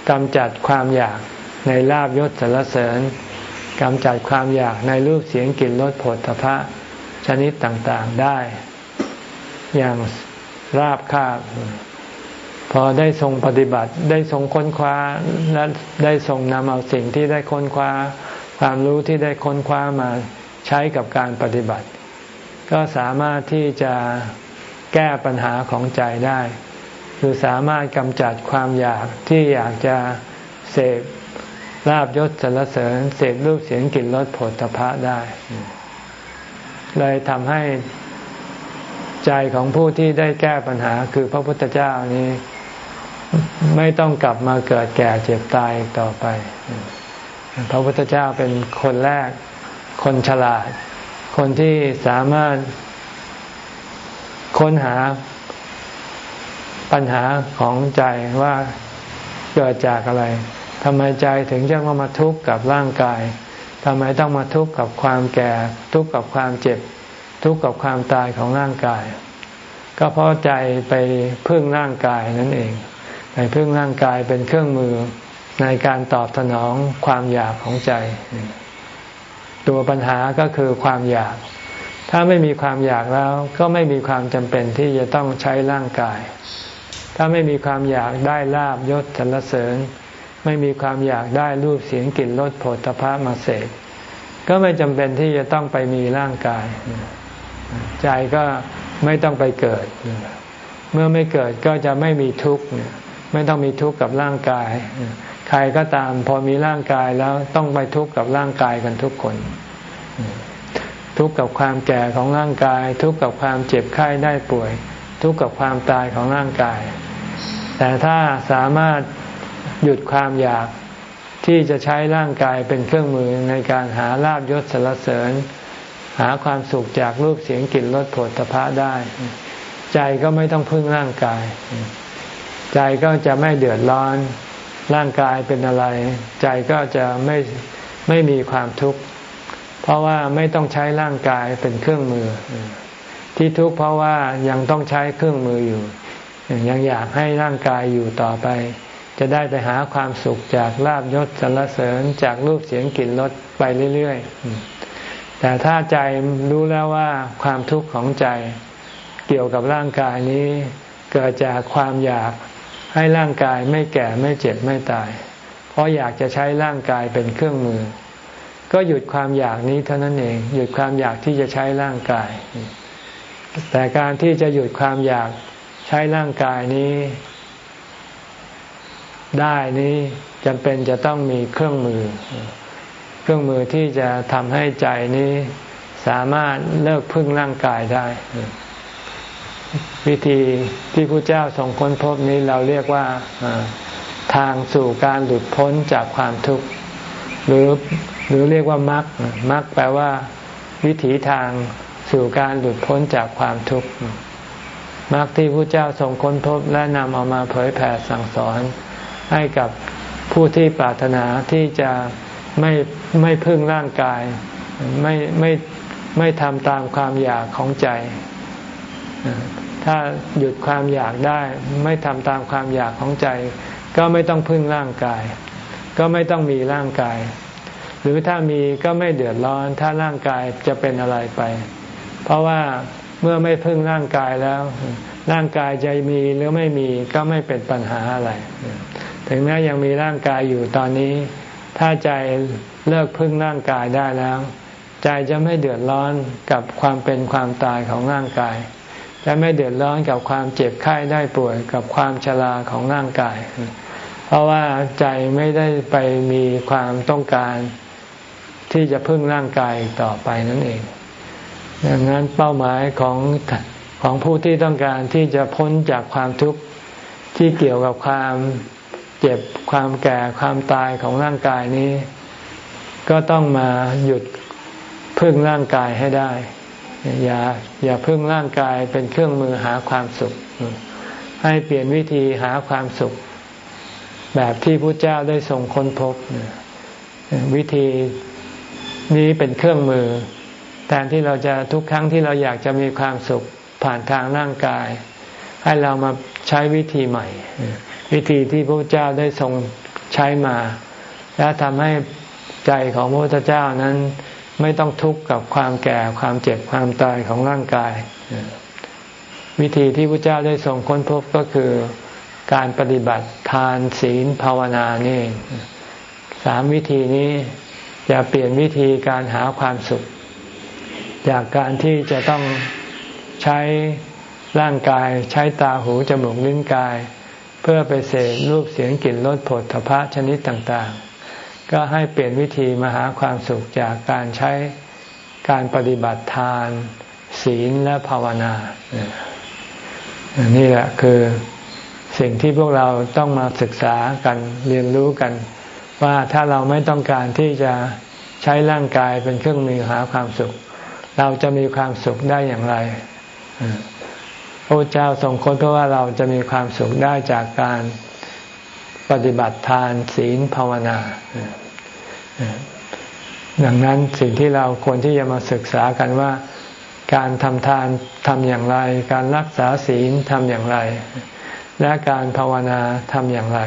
กำจัดความอยากในลาบยศสรรเสริญกำจัดความอยากในรูปเสียงกลิ่นรสผลทพะชนิดต่างๆได้ อย่างราบคาบ พอได้ทรงปฏิบัติได้ทรงค้นคว้าและได้ทรงนำเอาสิ่งที่ได้ค้นคว้า ความรู้ที่ได้ค้นคว้ามาใช้กับการปฏิบัติ ก็สามารถที่จะแก้ปัญหาของใจได้ คือสามารถกำจัดความอยากที่อยากจะเสพลาบยศสรรเสริญเสพรูปเสียงกลิ่นรสผลตภะได้ เลยทำให้ ใจของผู้ที่ได้แก้ปัญหาคือพระพุทธเจ้านี้ ไม่ต้องกลับมาเกิดแก่เจ็บตายต่อไป พระพุทธเจ้าเป็นคนแรก คนฉลาด คนที่สามารถค้นหาปัญหาของใจว่าเกิดจากอะไรทำไมใจถึงจะต้องมาทุกข์กับร่างกายทำไมต้องมาทุกข์กับความแก่ ทุกข์กับความเจ็บ ทุกข์กับความตายของร่างกาย ก็เพราะใจไปพึ่งร่างกายนั่นเองไปพึ่งร่างกายเป็นเครื่องมือในการตอบสนองความอยากของใจ ตัวปัญหาก็คือความอยาก ถ้าไม่มีความอยากแล้วก็ไม่มีความจำเป็นที่จะต้องใช้ร่างกาย ถ้าไม่มีความอยากได้ลาบยศสรรเสริญ ไม่มีความอยากได้รูปเสียงกลิ่นรสผลตภะมาเสกก็ไม่จำเป็นที่จะต้องไปมีร่างกาย ใจก็ไม่ต้องไปเกิด เมื่อไม่เกิดก็จะไม่มีทุกข์ไม่ต้องมีทุกข์กับร่างกาย ใครก็ตามพอมีร่างกายแล้วต้องไปทุกข์กับร่างกายกันทุกคน ทุกข์กับความแก่ของร่างกาย ทุกข์กับความเจ็บไข้ได้ป่วย ทุกข์กับความตายของร่างกาย แต่ถ้าสามารถหยุดความอยากที่จะใช้ร่างกายเป็นเครื่องมือในการหาลาบยศสรรเสริญ หาความสุขจากรูปเสียงกลิ่นรสผลพระได้ ใจก็ไม่ต้องพึ่งร่างกาย ใจก็จะไม่เดือดร้อน ร่างกายเป็นอะไร ใจก็จะไม่ไม่มีความทุกข์เพราะว่าไม่ต้องใช้ร่างกายเป็นเครื่องมือ ที่ทุกข์เพราะว่ายังต้องใช้เครื่องมืออยู่ ยังอยากให้ร่างกายอยู่ต่อไป จะได้ไปหาความสุขจากลาบยศสรรเสริญจากรูปเสียงกลิ่นรสไปเรื่อยๆ แต่ถ้าใจรู้แล้วว่าความทุกข์ของใจเกี่ยวกับร่างกายนี้ เกิดจากความอยากให้ร่างกายไม่แก่ไม่เจ็บไม่ตาย เพราะอยากจะใช้ร่างกายเป็นเครื่องมือ ก็หยุดความอยากนี้เท่านั้นเอง หยุดความอยากที่จะใช้ร่างกาย แต่การที่จะหยุดความอยากใช้ร่างกายนี้ ได้นี้จำเป็นจะต้องมีเครื่องมือ เครื่องมือที่จะทำให้ใจนี้สามารถเลิกพึ่งร่างกายได้ วิธีที่พระเจ้าทรงค้นพบนี้เราเรียกว่าทางสู่การหลุดพ้นจากความทุกข์หรือหรือเรียกว่ามรรคมรรคแปลว่า วิถีทางสู่การหลุดพ้นจากความทุกข์มรรคที่พระเจ้าทรงค้นพบและนำเอามาเผยแผ่สั่งสอน ให้กับผู้ที่ปรารถนาที่จะไม่ ไม่พึ่งร่างกาย ไม่ไม่ไม่ทำตามความอยากของใจ ถ้าหยุดความอยากได้ ไม่ทำตามความอยากของใจ ก็ไม่ต้องพึ่งร่างกาย ก็ไม่ต้องมีร่างกาย หรือถ้ามีก็ไม่เดือดร้อน ถ้าร่างกายจะเป็นอะไรไป เพราะว่าเมื่อไม่พึ่งร่างกายแล้ว ร่างกายจะมีหรือไม่มีก็ไม่เป็นปัญหาอะไร ถึงแม้ยังมีร่างกายอยู่ตอนนี้ ถ้าใจ เลิกพึ่งร่างกายได้แล้ว ใจจะไม่เดือดร้อนกับความเป็นความตายของร่างกาย จะไม่เดือดร้อนกับความเจ็บไข้ได้ป่วยกับความชราของร่างกาย เพราะว่าใจไม่ได้ไปมีความต้องการที่จะพึ่งร่างกายต่อไปนั่นเอง ดังนั้นเป้าหมายของของผู้ที่ต้องการที่จะพ้นจากความทุกข์ที่เกี่ยวกับความเจ็บความแก่ความตายของร่างกายนี้ ก็ต้องมาหยุดพึ่งร่างกายให้ได้ อย่าอย่าพึ่งร่างกายเป็นเครื่องมือหาความสุข ให้เปลี่ยนวิธีหาความสุข แบบที่พระเจ้าได้ทรงค้นพบ วิธีนี้เป็นเครื่องมือแทนที่เราจะทุกครั้งที่เราอยากจะมีความสุขผ่านทางร่างกาย ให้เรามาใช้วิธีใหม่ วิธีที่พระเจ้าได้ทรงใช้มา และทำให้ ใจของพระพุทธเจ้านั้นไม่ต้องทุกข์กับความแก่ความเจ็บความตายของร่างกาย วิธีที่พระเจ้าได้ทรงค้นพบก็คือการปฏิบัติทานศีลภาวนานี่สามวิธีนี้จะเปลี่ยนวิธีการหาความสุข จากการที่จะต้องใช้ร่างกายใช้ตาหูจมูกลิ้นกาย เพื่อไปเสพรูปเสียงกลิ่นรสผลทพะชนิดต่างๆ ก็ให้เปลี่ยนวิธีมาหาความสุขจากการใช้การปฏิบัติทาน ศีลและภาวนานี่แหละคือสิ่งที่พวกเราต้องมาศึกษากันเรียนรู้กัน ว่าถ้าเราไม่ต้องการที่จะใช้ร่างกายเป็นเครื่องมือหาความสุข เราจะมีความสุขได้อย่างไรพระเจ้าทรงค้นเพราะว่าเราจะมีความสุขได้จากการ ปฏิบัติทานศีลภาวนาดังนั้นสิ่งที่เราควรที่จะมาศึกษากันว่า การทำทานทำอย่างไร การรักษาศีลทำอย่างไร และการภาวนาทำอย่างไร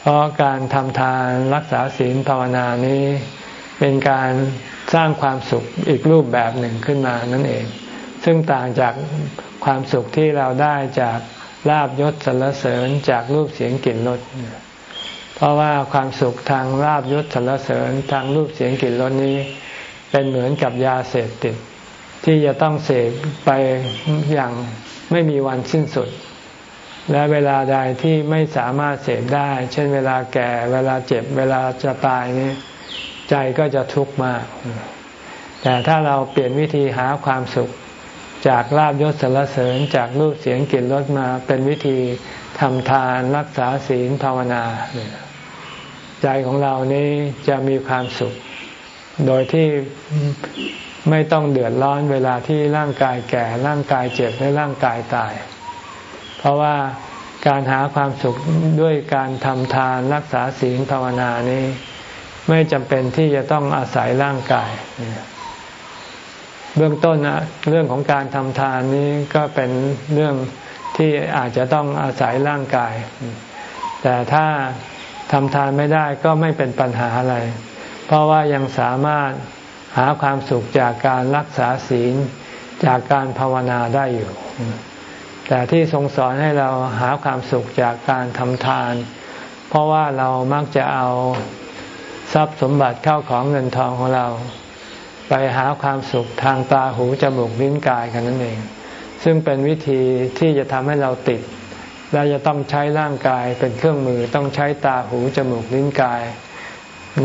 เพราะการทำทานรักษาศีลภาวนานี้เป็นการสร้างความสุขอีกรูปแบบหนึ่งขึ้นมานั่นเอง ซึ่งต่างจากความสุขที่เราได้จาก ลาบยศสรรเสริญจากรูปเสียงกลิ่นรสเพราะว่าความสุขทางลาบยศสรรเสริญทางรูปเสียงกลิ่นรสนี้ เป็นเหมือนกับยาเสพติด ที่จะต้องเสพไปอย่างไม่มีวันสิ้นสุด และเวลาใดที่ไม่สามารถเสพได้ เช่นเวลาแก่เวลาเจ็บ เวลาจะตายนี้ใจก็จะทุกข์มาก แต่ถ้าเราเปลี่ยนวิธีหาความสุข จากลาบยศสรรเสริญจากรูปเสียงกลิ่นรสมาเป็นวิธีทำทานรักษาศีลภาวนา ใจของเรานี้จะมีความสุข โดยที่ไม่ต้องเดือดร้อนเวลาที่ร่างกายแก่ร่างกายเจ็บและร่างกายตาย เพราะว่าการหาความสุขด้วยการทำทานรักษาศีลภาวนานี้ ไม่จำเป็นที่จะต้องอาศัยร่างกาย เบื้องต้นนะเรื่องของการทำทานนี้ก็เป็นเรื่องที่อาจจะต้องอาศัยร่างกาย แต่ถ้าทำทานไม่ได้ก็ไม่เป็นปัญหาอะไร เพราะว่ายังสามารถหาความสุขจากการรักษาศีลจากการภาวนาได้อยู่ แต่ที่ทรงสอนให้เราหาความสุขจากการทำทาน เพราะว่าเรามักจะเอาทรัพย์สมบัติเข้าของเงินทองของเรา ไปหาความสุขทางตาหูจมูกลิ้นกายกันนั่นเอง ซึ่งเป็นวิธีที่จะทำให้เราติด และจะต้องใช้ร่างกายเป็นเครื่องมือต้องใช้ตาหูจมูกลิ้นกาย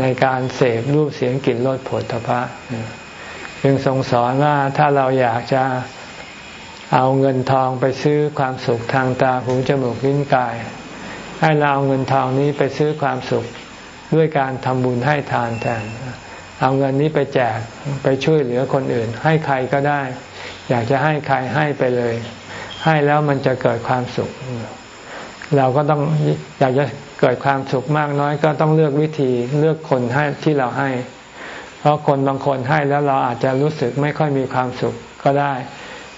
ในการเสพรูปเสียงกลิ่นรสผลทพะจึงทรงสอนว่าถ้าเราอยากจะเอาเงินทองไปซื้อความสุขทางตาหูจมูกลิ้นกาย ให้เราเอาเงินทองนี้ไปซื้อความสุขด้วยการทำบุญให้ทานแทน เอาเงินนี้ไปแจกไปช่วยเหลือคนอื่น ให้ใครก็ได้ อยากจะให้ใครให้ไปเลย ให้แล้วมันจะเกิดความสุข เราก็ต้องอยากจะเกิดความสุขมากน้อยก็ต้องเลือกวิธีเลือกคนให้ที่เราให้ เพราะคนบางคนให้แล้วเราอาจจะรู้สึกไม่ค่อยมีความสุขก็ได้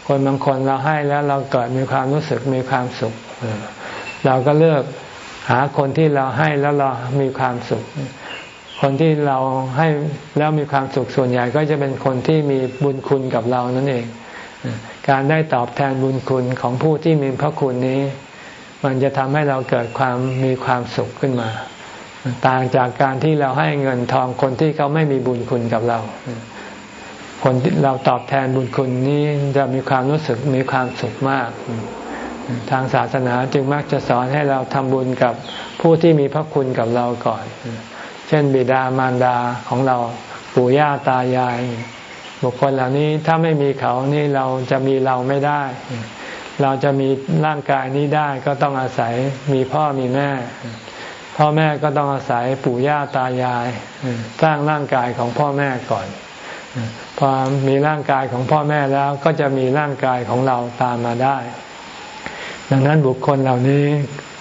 คนบางคนเราให้แล้วเราเกิดมีความรู้สึกมีความสุข เราก็เลือกหาคนที่เราให้แล้วเรามีความสุข คนที่เราให้แล้วมีความสุขส่วนใหญ่ก็จะเป็นคนที่มีบุญคุณกับเรานั่นเอง การได้ตอบแทนบุญคุณของผู้ที่มีพระคุณนี้ มันจะทำให้เราเกิดความมีความสุขขึ้นมา ต่างจากการที่เราให้เงินทองคนที่เขาไม่มีบุญคุณกับเรา คนที่เราตอบแทนบุญคุณนี้จะมีความรู้สึกมีความสุขมาก ทางศาสนาจึงมักจะสอนให้เราทำบุญกับผู้ที่มีพระคุณกับเราก่อน เช่นบิดามารดาของเราปู่ย่าตายาย บุคคลเหล่านี้ถ้าไม่มีเขานี่เราจะมีเราไม่ได้ เราจะมีร่างกายนี้ได้ก็ต้องอาศัยมีพ่อมีแม่ พ่อแม่ก็ต้องอาศัยปู่ย่าตายาย สร้างร่างกายของพ่อแม่ก่อนพอมีร่างกายของพ่อแม่แล้วก็จะมีร่างกายของเราตามมาได้ ดังนั้นบุคคลเหล่านี้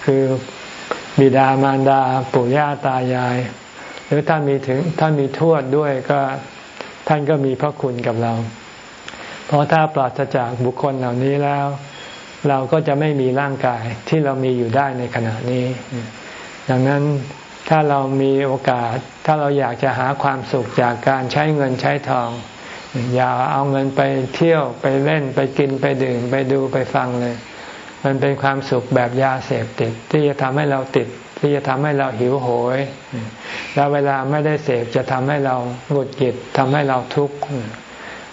คือบิดามารดาปู่ย่าตายาย หรือถ้ามีถึงถ้ามีทวดด้วยก็ท่านก็มีพระคุณกับเรา เพราะถ้าปราศจากบุคคลเหล่านี้แล้ว เราก็จะไม่มีร่างกายที่เรามีอยู่ได้ในขณะนี้ ดังนั้นถ้าเรามีโอกาส ถ้าเราอยากจะหาความสุขจากการใช้เงินใช้ทอง อย่าเอาเงินไปเที่ยวไปเล่นไปกินไปดื่มไปดูไปฟังเลย มันเป็นความสุขแบบยาเสพติดที่จะทำให้เราติด ที่จะทำให้เราหิวโหย แล้วเวลาไม่ได้เสพจะทำให้เราหงุดหงิดทำให้เราทุกข์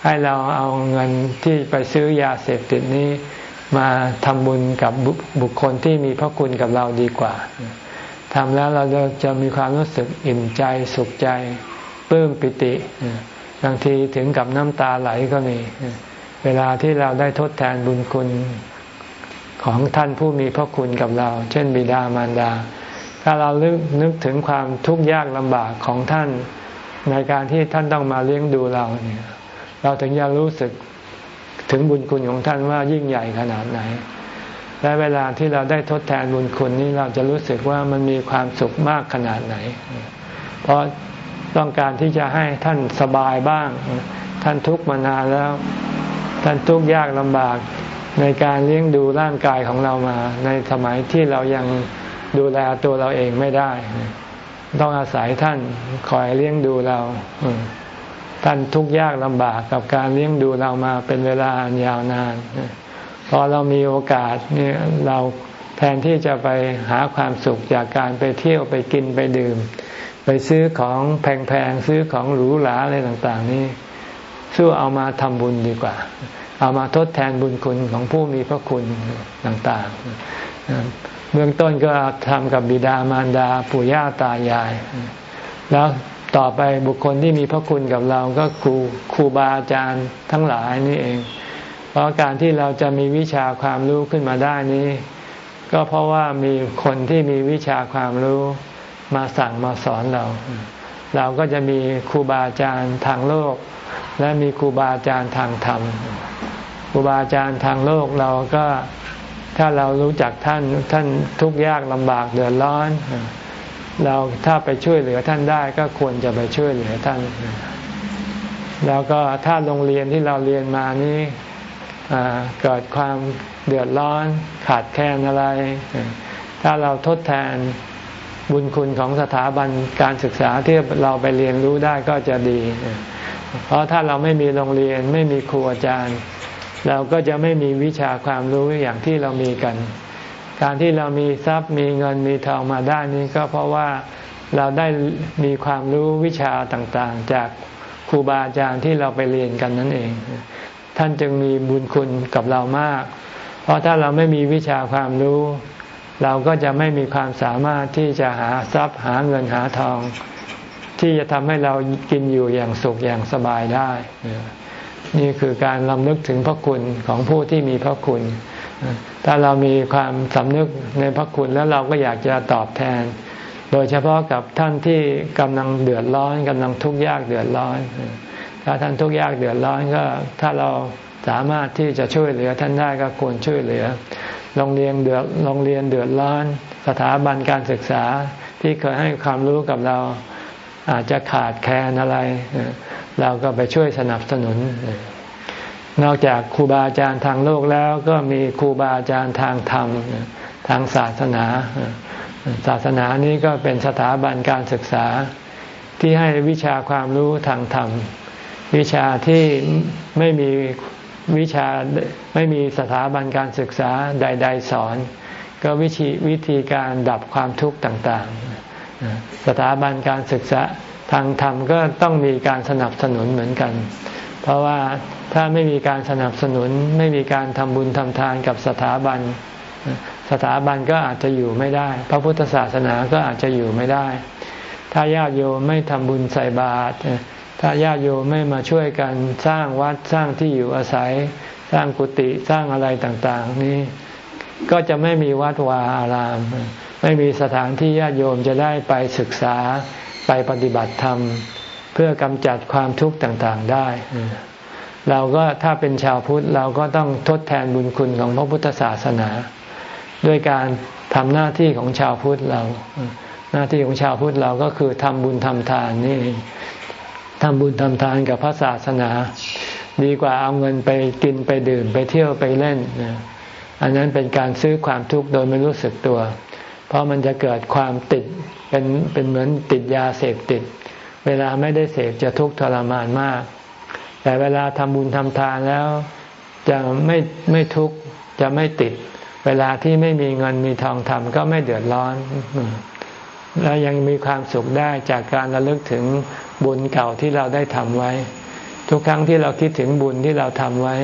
ให้เราเอาเงินที่ไปซื้อยาเสพติดนี้มาทำบุญกับบุคคลที่มีพระคุณกับเราดีกว่าทำแล้วเราจะมีความรู้สึกอิ่มใจสุขใจปลื้มปิติบางทีถึงกับน้ำตาไหลก็มี เวลาที่เราได้ทดแทนบุญคุณของท่านผู้มีพระคุณกับเรา เช่นบิดามารดา ถ้าเราลึกนึกถึงความทุกข์ยากลำบากของท่านในการที่ท่านต้องมาเลี้ยงดูเราเนี่ยเราถึงจะรู้สึกถึงบุญคุณของท่านว่ายิ่งใหญ่ขนาดไหน และเวลาที่เราได้ทดแทนบุญคุณนี้เราจะรู้สึกว่ามันมีความสุขมากขนาดไหน เพราะต้องการที่จะให้ท่านสบายบ้าง ท่านทุกข์มานานแล้ว ท่านทุกข์ยากลำบากในการเลี้ยงดูร่างกายของเรามา ในสมัยที่เรายัง ดูแลตัวเราเองไม่ได้ ต้องอาศัยท่านคอยเลี้ยงดูเราท่านทุกข์ยากลำบากกับการเลี้ยงดูเรามาเป็นเวลายาวนานพอเรามีโอกาสเนี่ยเราแทนที่จะไปหาความสุขจากการไปเที่ยวไปกินไปดื่ม ไปซื้อของแพงๆซื้อของหรูหราอะไรต่าง ๆ นี่สู้เอามาทำบุญดีกว่า เอามาทดแทนบุญคุณของผู้มีพระคุณต่าง ๆ เบื้องต้นก็ทำกับบิดามารดาปู่ย่าตายาย แล้วต่อไปบุคคลที่มีพระคุณกับเราก็ครูครูบาอาจารย์ทั้งหลายนี่เอง เพราะการที่เราจะมีวิชาความรู้ขึ้นมาได้นี้ ก็เพราะว่ามีคนที่มีวิชาความรู้มาสั่งมาสอนเรา เราก็จะมีครูบาอาจารย์ทางโลก และมีครูบาอาจารย์ทางธรรมครูบาอาจารย์ทางโลกเราก็ ถ้าเรารู้จักท่านท่านทุกข์ยากลำบากเดือดร้อน เราถ้าไปช่วยเหลือท่านได้ก็ควรจะไปช่วยเหลือท่าน แล้วก็ถ้าโรงเรียนที่เราเรียนมานี้เกิดความเดือดร้อนขาดแคลนอะไร ถ้าเราทดแทนบุญคุณของสถาบันการศึกษาที่เราไปเรียนรู้ได้ก็จะดี เพราะถ้าเราไม่มีโรงเรียนไม่มีครูอาจารย์ เราก็จะไม่มีวิชาความรู้อย่างที่เรามีกัน การที่เรามีทรัพย์มีเงินมีทองมาได้นี้ก็เพราะว่าเราได้มีความรู้วิชาต่างๆ จากครูบาอาจารย์ที่เราไปเรียนกันนั่นเอง ท่านจึงมีบุญคุณกับเรามาก เพราะถ้าเราไม่มีวิชาความรู้ เราก็จะไม่มีความสามารถที่จะหาทรัพย์หาเงินหาทอง ที่จะทำให้เรากินอยู่อย่างสุขอย่างสบายได้ นี่คือการลำลึกถึงพระคุณของผู้ที่มีพระคุณ ถ้าเรามีความสำนึกในพระคุณแล้วเราก็อยากจะตอบแทน โดยเฉพาะกับท่านที่กำลังเดือดร้อนกำลังทุกข์ยากเดือดร้อน ถ้าท่านทุกข์ยากเดือดร้อนก็ถ้าเราสามารถที่จะช่วยเหลือท่านได้ก็ควรช่วยเหลือ โรงเรียนเดือดโรงเรียนเดือดร้อน สถาบันการศึกษาที่เคยให้ความรู้กับเราอาจจะขาดแคลนอะไร เราก็ไปช่วยสนับสนุน นอกจากครูบาอาจารย์ทางโลกแล้วก็มีครูบาอาจารย์ทางธรรม ทางศาสนา ศาสนานี้ก็เป็นสถาบันการศึกษาที่ให้วิชาความรู้ทางธรรม วิชาที่ไม่มีวิชาไม่มีสถาบันการศึกษาใด ๆ สอน ก็วิธีวิธีการดับความทุกข์ต่าง ๆ สถาบันการศึกษา ทางธรรมก็ต้องมีการสนับสนุนเหมือนกัน เพราะว่าถ้าไม่มีการสนับสนุน ไม่มีการทำบุญทำทานกับสถาบัน สถาบันก็อาจจะอยู่ไม่ได้ พระพุทธศาสนาก็อาจจะอยู่ไม่ได้ ถ้าญาติโยมไม่ทำบุญใส่บาตรถ้าญาติโยมไม่มาช่วยกันสร้างวัดสร้างที่อยู่อาศัย สร้างกุฏิสร้างอะไรต่างๆ นี้ก็จะไม่มีวัดวาอาราม ไม่มีสถานที่ญาติโยมจะได้ไปศึกษา ไปปฏิบัติธรรม เพื่อกำจัดความทุกข์ต่างๆได้ เราก็ถ้าเป็นชาวพุทธเราก็ต้องทดแทนบุญคุณของพระพุทธศาสนา ด้วยการทำหน้าที่ของชาวพุทธเรา หน้าที่ของชาวพุทธเราก็คือทำบุญทำทานนี่ทำบุญทำทานกับพระศาสนา ดีกว่าเอาเงินไปกินไปดื่มไปเที่ยวไปเล่น อันนั้นเป็นการซื้อความทุกข์โดยไม่รู้สึกตัว เพราะมันจะเกิดความติดเป็นเป็นเหมือนติดยาเสพติด เวลาไม่ได้เสพจะทุกข์ทรมานมาก แต่เวลาทำบุญทำทานแล้วจะไม่ไม่ทุกข์จะไม่ติด เวลาที่ไม่มีเงินมีทองทำก็ไม่เดือดร้อน แล้วยังมีความสุขได้จากการระลึกถึงบุญเก่าที่เราได้ทำไว้ ทุกครั้งที่เราคิดถึงบุญที่เราทำไว้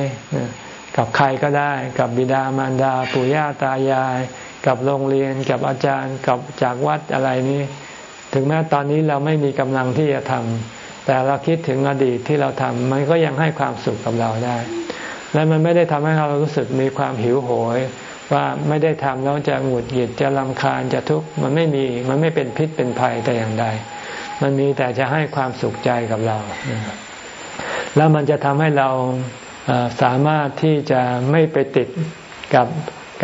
กับใครก็ได้ กับบิดามารดา ปู่ย่าตายาย กับโรงเรียนกับอาจารย์กับจากวัดอะไรนี้ ถึงแม้ตอนนี้เราไม่มีกำลังที่จะทำแต่เราคิดถึงอดีตที่เราทำมันก็ยังให้ความสุขกับเราได้ และมันไม่ได้ทำให้เรารู้สึกมีความหิวโหย ว่าไม่ได้ทำแล้วจะหงุดหงิดจะลำคาญจะทุกข์มันไม่มีมันไม่เป็นพิษเป็นภัยแต่อย่างใด มันมีแต่จะให้ความสุขใจกับเรา แล้วมันจะทำให้เราสามารถที่จะไม่ไปติดกับ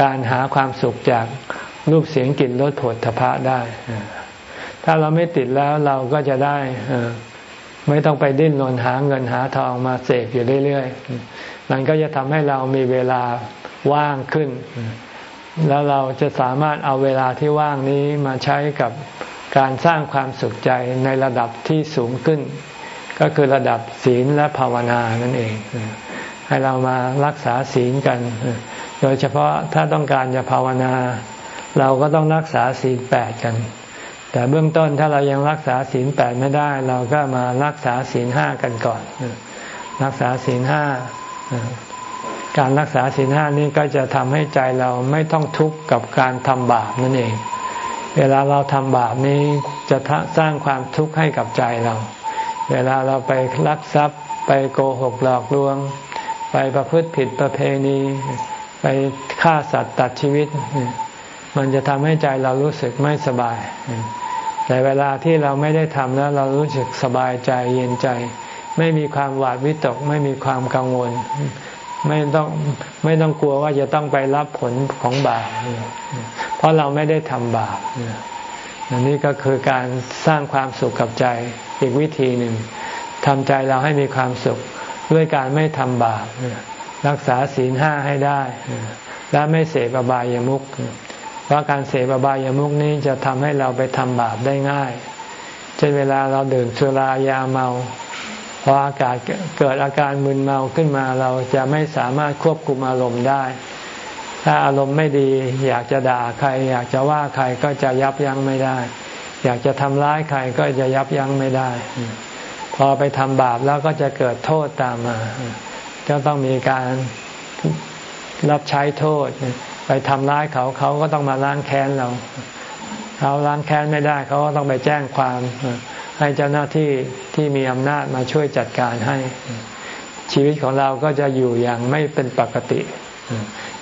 การหาความสุขจากรูปเสียงกลิ่นรสผลทพะได้ ถ้าเราไม่ติดแล้วเราก็จะได้ไม่ต้องไปดิ้นรนหาเงินหาทองมาเสกอยู่เรื่อยๆ มันก็จะทำให้เรามีเวลาว่างขึ้น แล้วเราจะสามารถเอาเวลาที่ว่างนี้มาใช้กับการสร้างความสุขใจในระดับที่สูงขึ้น ก็คือระดับศีลและภาวนานั่นเอง ให้เรามารักษาศีลกัน โดยเฉพาะถ้าต้องการจะภาวนา เราก็ต้องรักษาศีลแปดกัน แต่เบื้องต้นถ้าเรายังรักษาศีลแปดไม่ได้ เราก็มารักษาศีลห้ากันก่อน รักษาศีลห้าการรักษาศีลห้านี้ก็จะทำให้ใจเราไม่ต้องทุกข์กับการทำบาปนั่นเอง เวลาเราทำบาปนี้จะสร้างความทุกข์ให้กับใจเรา เวลาเราไปลักทรัพย์ ไปโกหกหลอกลวง ไปประพฤติผิดประเพณี ไปฆ่าสัตว์ตัดชีวิต มันจะทำให้ใจเรารู้สึกไม่สบาย แต่เวลาที่เราไม่ได้ทำแล้วเรารู้สึกสบายใจเย็นใจ ไม่มีความหวาดวิตก ไม่มีความกังวล ไม่ต้องไม่ต้องกลัวว่าจะต้องไปรับผลของบาปเพราะเราไม่ได้ทำบาปอันนี้ก็คือการสร้างความสุขกับใจอีกวิธีหนึ่งทำใจเราให้มีความสุขด้วยการไม่ทำบาป รักษาศีลห้าให้ได้ และไม่เสพอบายามุขเพราะการเสพอบายามุขนี้จะทำให้เราไปทำบาปได้ง่ายเช่นเวลาเราดื่มสุรายาเมาพออากาศเกิดอาการมึนเมาขึ้นมาเราจะไม่สามารถควบคุมอารมณ์ได้ ถ้าอารมณ์ไม่ดี อยากจะด่าใคร อยากจะว่าใครก็จะยับยั้งไม่ได้ อยากจะทำร้ายใครก็จะยับยั้งไม่ได้ พอไปทำบาปแล้วก็จะเกิดโทษตามมา ก็ต้องมีการรับใช้โทษ ไปทำร้ายเขาเขาก็ต้องมาล้างแค้นเรา เขาล้างแค้นไม่ได้เขาก็ต้องไปแจ้งความ ให้เจ้าหน้าที่ที่มีอำนาจมาช่วยจัดการให้ ชีวิตของเราก็จะอยู่อย่างไม่เป็นปกติ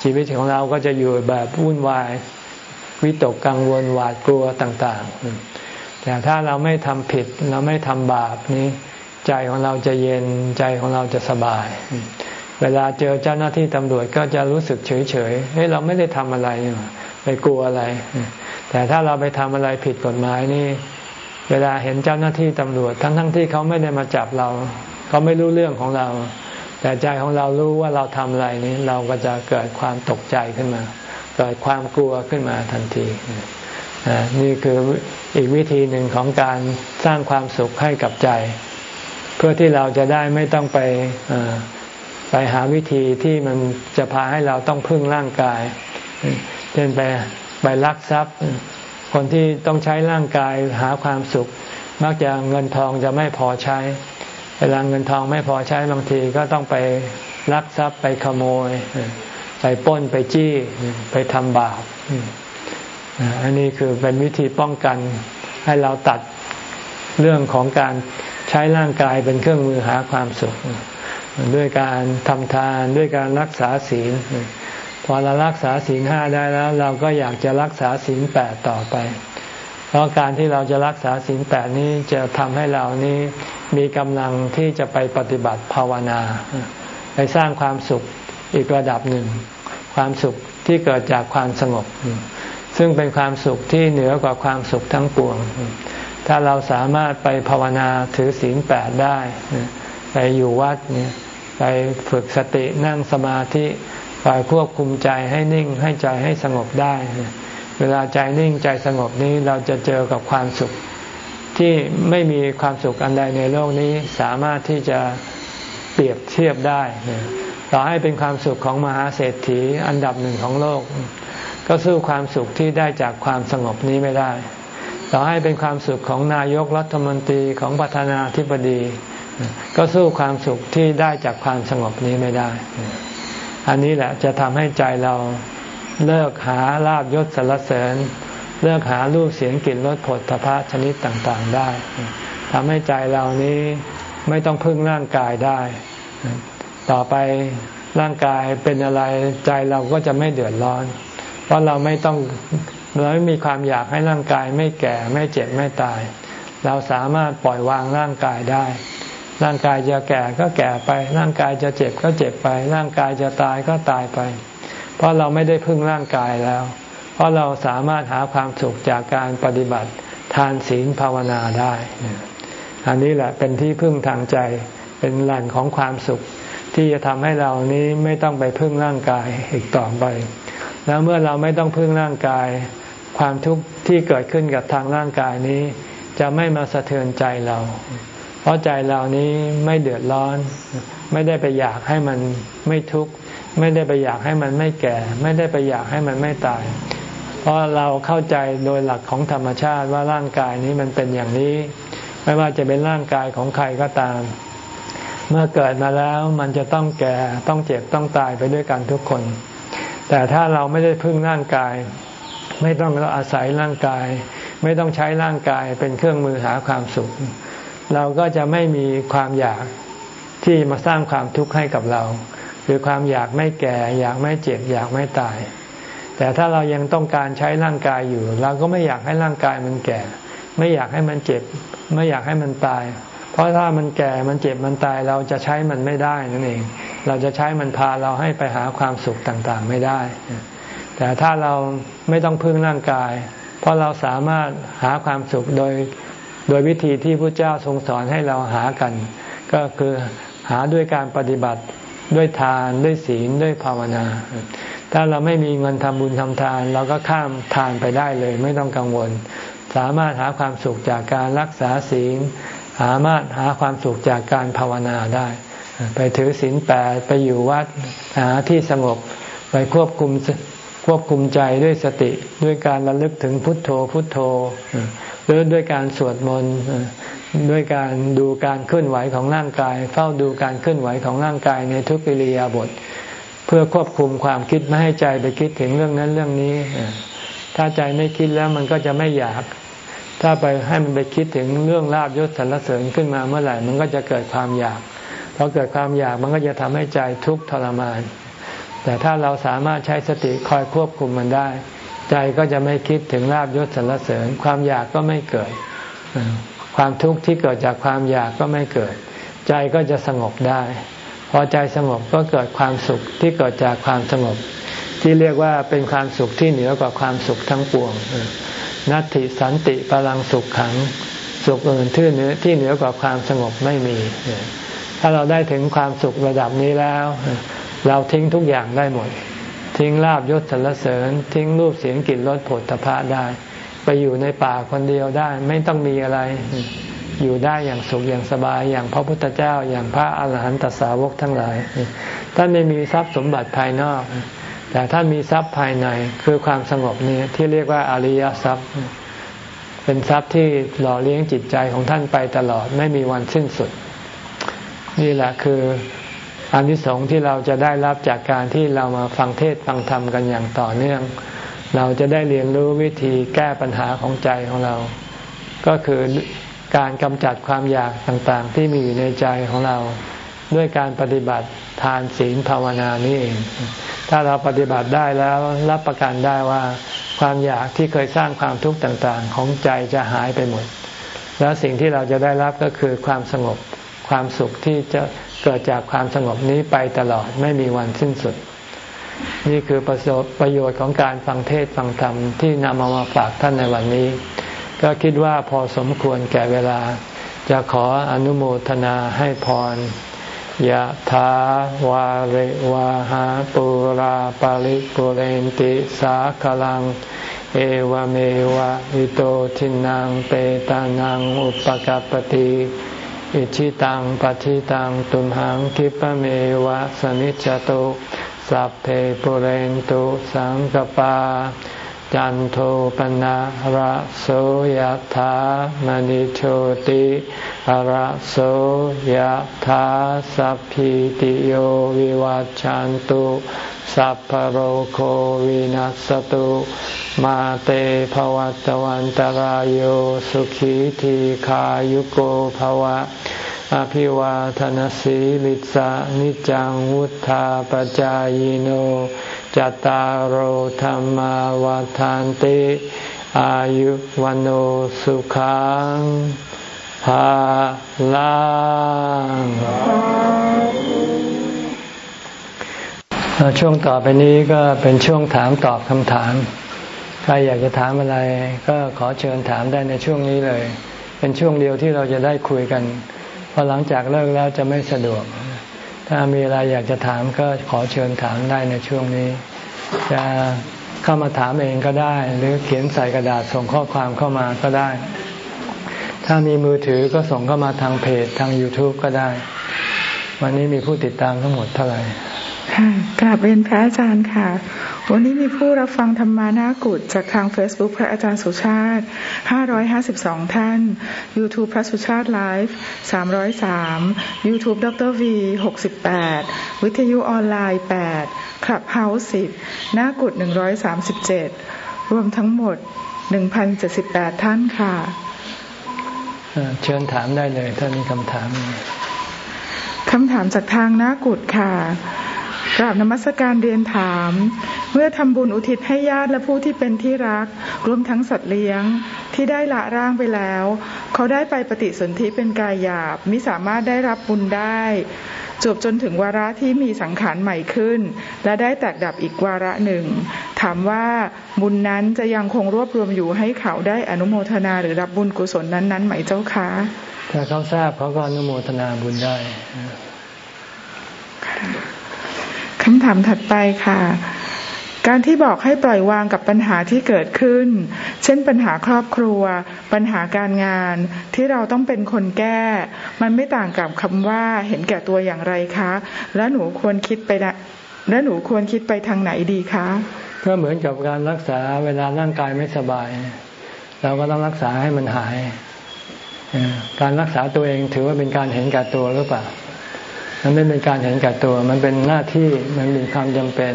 ชีวิตของเราก็จะอยู่แบบวุ่นวายวิตกกังวลหวาดกลัวต่าง ๆ แต่ถ้าเราไม่ทำผิดเราไม่ทำบาปนี้ ใจของเราจะเย็นใจของเราจะสบาย เวลาเจอเจ้าหน้าที่ตำรวจก็จะรู้สึกเฉยๆเฮ้ยเราไม่ได้ทำอะไรไปกลัวอะไร แต่ถ้าเราไปทำอะไรผิดกฎหมายนี่ เวลาเห็นเจ้าหน้าที่ตำรวจทั้งๆทที่เขาไม่ได้มาจับเรา เขาไม่รู้เรื่องของเรา แต่ใจของเรารู้ว่าเราทำอะไรนี้เราก็จะเกิดความตกใจขึ้นมา เกิดความกลัวขึ้นมาทันทีนี่คืออีกวิธีหนึ่งของการสร้างความสุขให้กับใจ เพื่อที่เราจะได้ไม่ต้องไปไปหาวิธีที่มันจะพาให้เราต้องพึ่งร่างกายเช่นไปไปลักทรัพย์ คนที่ต้องใช้ร่างกายหาความสุข มักจะเงินทองจะไม่พอใช้เวลาเงินทองไม่พอใช้บางทีก็ต้องไปลักทรัพย์ไปขโมย ไปป้นไปจี้ไปทำบาปอันนี้คือเป็นวิธีป้องกันให้เราตัด เรื่องของการใช้ร่างกายเป็นเครื่องมือหาความสุข ด้วยการทำทานด้วยการรักษาศีล พอเรารักษาศีลห้าได้แล้ว เราก็อยากจะรักษาศีลแปดต่อไป เพราะการที่เราจะรักษาศีลแปดนี้จะทำให้เรานี้มีกำลังที่จะไปปฏิบัติภาวนา ไปสร้างความสุขอีกระดับหนึ่ง ความสุขที่เกิดจากความสงบ ซึ่งเป็นความสุขที่เหนือกว่าความสุขทั้งปวง ถ้าเราสามารถไปภาวนาถือศีลแปดได้ ไปอยู่วัดเนี่ยไปฝึกสตินั่งสมาธิไปควบคุมใจให้นิ่งให้ใจให้สงบได้ เวลาใจนิ่งใจสงบนี้เราจะเจอกับความสุข ที่ไม่มีความสุขอันใดในโลกนี้สามารถที่จะเปรียบเทียบได้ต่อให้เป็นความสุขของมหาเศรษฐีอันดับหนึ่งของโลก ก็สู้ความสุขที่ได้จากความสงบนี้ไม่ได้ ต่อให้เป็นความสุขของนายกรัฐมนตรีของประธานาธิบดี ก็สู้ความสุขที่ได้จากความสงบนี้ไม่ได้ อันนี้แหละจะทำให้ใจเราเลิกหาลาบยศสรรเสริญ เลิกหารูปเสียงกลิ่นรสผลทพะชนิดต่างๆได้ทำให้ใจเรานี้ไม่ต้องพึ่งร่างกายได้ ต่อไปร่างกายเป็นอะไรใจเราก็จะไม่เดือดร้อน เพราะเราไม่ต้อง เราไม่มีความอยากให้ร่างกายไม่แก่ไม่เจ็บไม่ตาย เราสามารถปล่อยวางร่างกายได้ ร่างกายจะแก่ก็แก่ไป ร่างกายจะเจ็บก็เจ็บไป ร่างกายจะตายก็ตายไป เพราะเราไม่ได้พึ่งร่างกายแล้ว เพราะเราสามารถหาความสุขจากการปฏิบัติทานศีลภาวนาได้ อันนี้แหละเป็นที่พึ่งทางใจ เป็นแหล่งของความสุข ที่จะทำให้เรานี้ไม่ต้องไปพึ่งร่างกายอีกต่อไป แล้วเมื่อเราไม่ต้องพึ่งร่างกาย ความทุกข์ที่เกิดขึ้นกับทางร่างกายนี้ จะไม่มาสะเทือนใจเรา เพราะใจเรานี้ไม่เดือดร้อน ไม่ได้ไปอยากให้มันไม่ทุกข์ไม่ได้ไปอยากให้มันไม่แก่ ไม่ได้ไปอยากให้มันไม่ตาย เพราะเราเข้าใจโดยหลักของธรรมชาติว่าร่างกายนี้มันเป็นอย่างนี้ ไม่ว่าจะเป็นร่างกายของใครก็ตาม เมื่อเกิดมาแล้วมันจะต้องแก่ต้องเจ็บต้องตายไปด้วยกันทุกคน แต่ถ้าเราไม่ได้พึ่งร่างกาย ไม่ต้องอาศัยร่างกาย ไม่ต้องใช้ร่างกายเป็นเครื่องมือหาความสุข เราก็จะไม่มีความอยากที่มาสร้างความทุกข์ให้กับเรา คือความอยากไม่แก่ อยากไม่เจ็บ อยากไม่ตาย แต่ถ้าเรายังต้องการใช้ร่างกายอยู่ เราก็ไม่อยากให้ร่างกายมันแก่ ไม่อยากให้มันเจ็บ ไม่อยากให้มันตาย เพราะถ้ามันแก่มันเจ็บมันตายเราจะใช้มันไม่ได้นั่นเอง เราจะใช้มันพาเราให้ไปหาความสุขต่างๆไม่ได้ แต่ถ้าเราไม่ต้องพึ่งร่างกาย เพราะเราสามารถหาความสุขโดยโดยวิธีที่พระเจ้าทรงสอนให้เราหากัน ก็คือหาด้วยการปฏิบัติด้วยทานด้วยศีลด้วยภาวนา ถ้าเราไม่มีเงินทำบุญทำทาน เราก็ข้ามทานไปได้เลยไม่ต้องกังวล สามารถหาความสุขจากการรักษาศีลสามารถหาความสุขจากการภาวนาได้ ไปถือศีลแปดไปอยู่วัดหาที่สงบไปควบคุมควบคุมใจด้วยสติด้วยการระลึกถึงพุทโธพุทโธ หรือด้วยการสวดมนต์ด้วยการดูการเคลื่อนไหวของร่างกาย เฝ้าดูการเคลื่อนไหวของร่างกายในทุกปิริยาบทเพื่อควบคุมความคิดไม่ให้ใจไปคิดถึงเรื่องนั้นเรื่องนี้ ถ้าใจไม่คิดแล้วมันก็จะไม่อยาก ถ้าไปให้มันไปคิดถึงเรื่องลาบยศสรรเสริญขึ้นมาเมื่อไหร่ มันก็จะเกิดความอยาก พอเกิดความอยากมันก็จะทำให้ใจทุกข์ทรมาน แต่ถ้าเราสามารถใช้สติคอยควบคุมมันได้ ใจก็จะไม่คิดถึงลาบยศสรรเสริญ ความอยากก็ไม่เกิด ความทุกข์ที่เกิดจากความอยากก็ไม่เกิด ใจก็จะสงบได้ พอใจสงบก็เกิดความสุขที่เกิดจากความสงบ ที่เรียกว่าเป็นความสุขที่เหนือกว่าความสุขทั้งปวงนัตติสันติพลังสุขขัง สุขอื่นที่เหนือที่เหนือกว่าความสงบไม่มี ถ้าเราได้ถึงความสุขระดับนี้แล้ว เราทิ้งทุกอย่างได้หมด ทิ้งลาบยศสรรเสริญ ทิ้งรูปเสียงกลิ่นรสผลตภะได้ ไปอยู่ในป่าคนเดียวได้ ไม่ต้องมีอะไร อยู่ได้อย่างสุขอย่างสบายอย่างพระพุทธเจ้าอย่างพระอาหารหันตสาวกทั้งหลายท่านไม่มีทรัพย์สมบัติภายนอก แต่ท่านมีทรัพย์ภายในคือความสงบนี้ที่เรียกว่าอริยทรัพย์ เป็นทรัพย์ที่หล่อเลี้ยงจิตใจของท่านไปตลอดไม่มีวันสิ้นสุด นี่แหละคืออันที่สองที่เราจะได้รับจากการที่เรามาฟังเทศฟังธรรมกันอย่างต่อเนื่อง เราจะได้เรียนรู้วิธีแก้ปัญหาของใจของเรา ก็คือการกำจัดความอยากต่างๆ ที่มีอยู่ในใจของเรา ด้วยการปฏิบัติทานศีลภาวนานี่เอง ถ้าเราปฏิบัติได้แล้วรับประกันได้ว่า ความอยากที่เคยสร้างความทุกข์ต่างๆ ของใจจะหายไปหมด แล้วสิ่งที่เราจะได้รับก็คือความสงบ ความสุขที่จะเกิดจากความสงบนี้ไปตลอดไม่มีวันสิ้นสุด นี่คือประสบประโยชน์ของการฟังเทศฟังธรรมที่นำมามาฝากท่านในวันนี้ ก็คิดว่าพอสมควรแก่เวลา จะขออนุโมทนาให้พรยะถาวาริวาหาปุราปาริปุเรนติสาคลัง เอวเมวะอิโตทินังเปตานังอุปกปติ อิชิตังปฏิตังตุมหังคิปะเมวะสนิจจตุสัพเพปุเรนตุสังกปา จันโทปนะระโสยธามณิโชติระโสยธาสัพพิติโยวิวัจจันตุสัพพโรโควินัสตุมาเตภวัตวันตารโยสุขีทีขายุโกภวะ อภิวาทนสีลิสานิจังวุธาปจายโน จตารโหธรรมวาทานติอายุวันโอสุขังภาลังช่วงต่อไปนี้ก็เป็นช่วงถามตอบคำถาม ใครอยากจะถามอะไรก็ขอเชิญถามได้ในช่วงนี้เลย เป็นช่วงเดียวที่เราจะได้คุยกันพอหลังจากเลิกแล้วจะไม่สะดวก ถ้ามีอะไรอยากจะถามก็ขอเชิญถามได้ในช่วงนี้ จะเข้ามาถามเองก็ได้ หรือเขียนใส่กระดาษส่งข้อความเข้ามาก็ได้ ถ้ามีมือถือก็ส่งเข้ามาทางเพจทาง YouTube ก็ได้ วันนี้มีผู้ติดตามทั้งหมดเท่าไหร่ค่ะกราบเรียนพระอาจารย์ค่ะ วันนี้มีผู้รับฟังธรรมานากุฏจากทาง Facebook พระอาจารย์สุชาติ 552 ท่าน YouTube พระสุชาติไลฟ์ 303 YouTube ดร V 68 วิทยุออนไลน์ 8 คลับเฮาส์10นากุฏ137 รวมทั้งหมด 1,078 ท่านค่ะ เชิญถามได้เลยถ้ามีคำถาม คำถามจากทางนากุฏค่ะ กราบนมัสการเรียนถาม เมื่อทำบุญอุทิศให้ญาติและผู้ที่เป็นที่รัก รวมทั้งสัตว์เลี้ยงที่ได้ละร่างไปแล้ว เขาได้ไปปฏิสนธิเป็นกายหยาบมิสามารถได้รับบุญได้จบจนถึงวาระที่มีสังขารใหม่ขึ้น และได้แตกดับอีกวาระหนึ่ง ถามว่าบุญนั้นจะยังคงรวบรวมอยู่ให้เขาได้อนุโมทนาหรือรับบุญกุศลนั้นๆไหมเจ้าคะถ้าเขาทราบเขาก็อนุโมทนาบุญได้ คำถามถัดไปค่ะ การที่บอกให้ปล่อยวางกับปัญหาที่เกิดขึ้น เช่นปัญหาครอบครัว ปัญหาการงาน ที่เราต้องเป็นคนแก้ มันไม่ต่างกับคำว่าเห็นแก่ตัวอย่างไรคะ และหนูควรคิดไปและหนูควรคิดไปทางไหนดีคะ ก็เหมือนกับการรักษาเวลาร่างกายไม่สบาย เราก็ต้องรักษาให้มันหาย การรักษาตัวเองถือว่าเป็นการเห็นแก่ตัวหรือเปล่า มันไม่เป็นการเห็นแก่ตัว มันเป็นหน้าที่มันมีความจำเป็น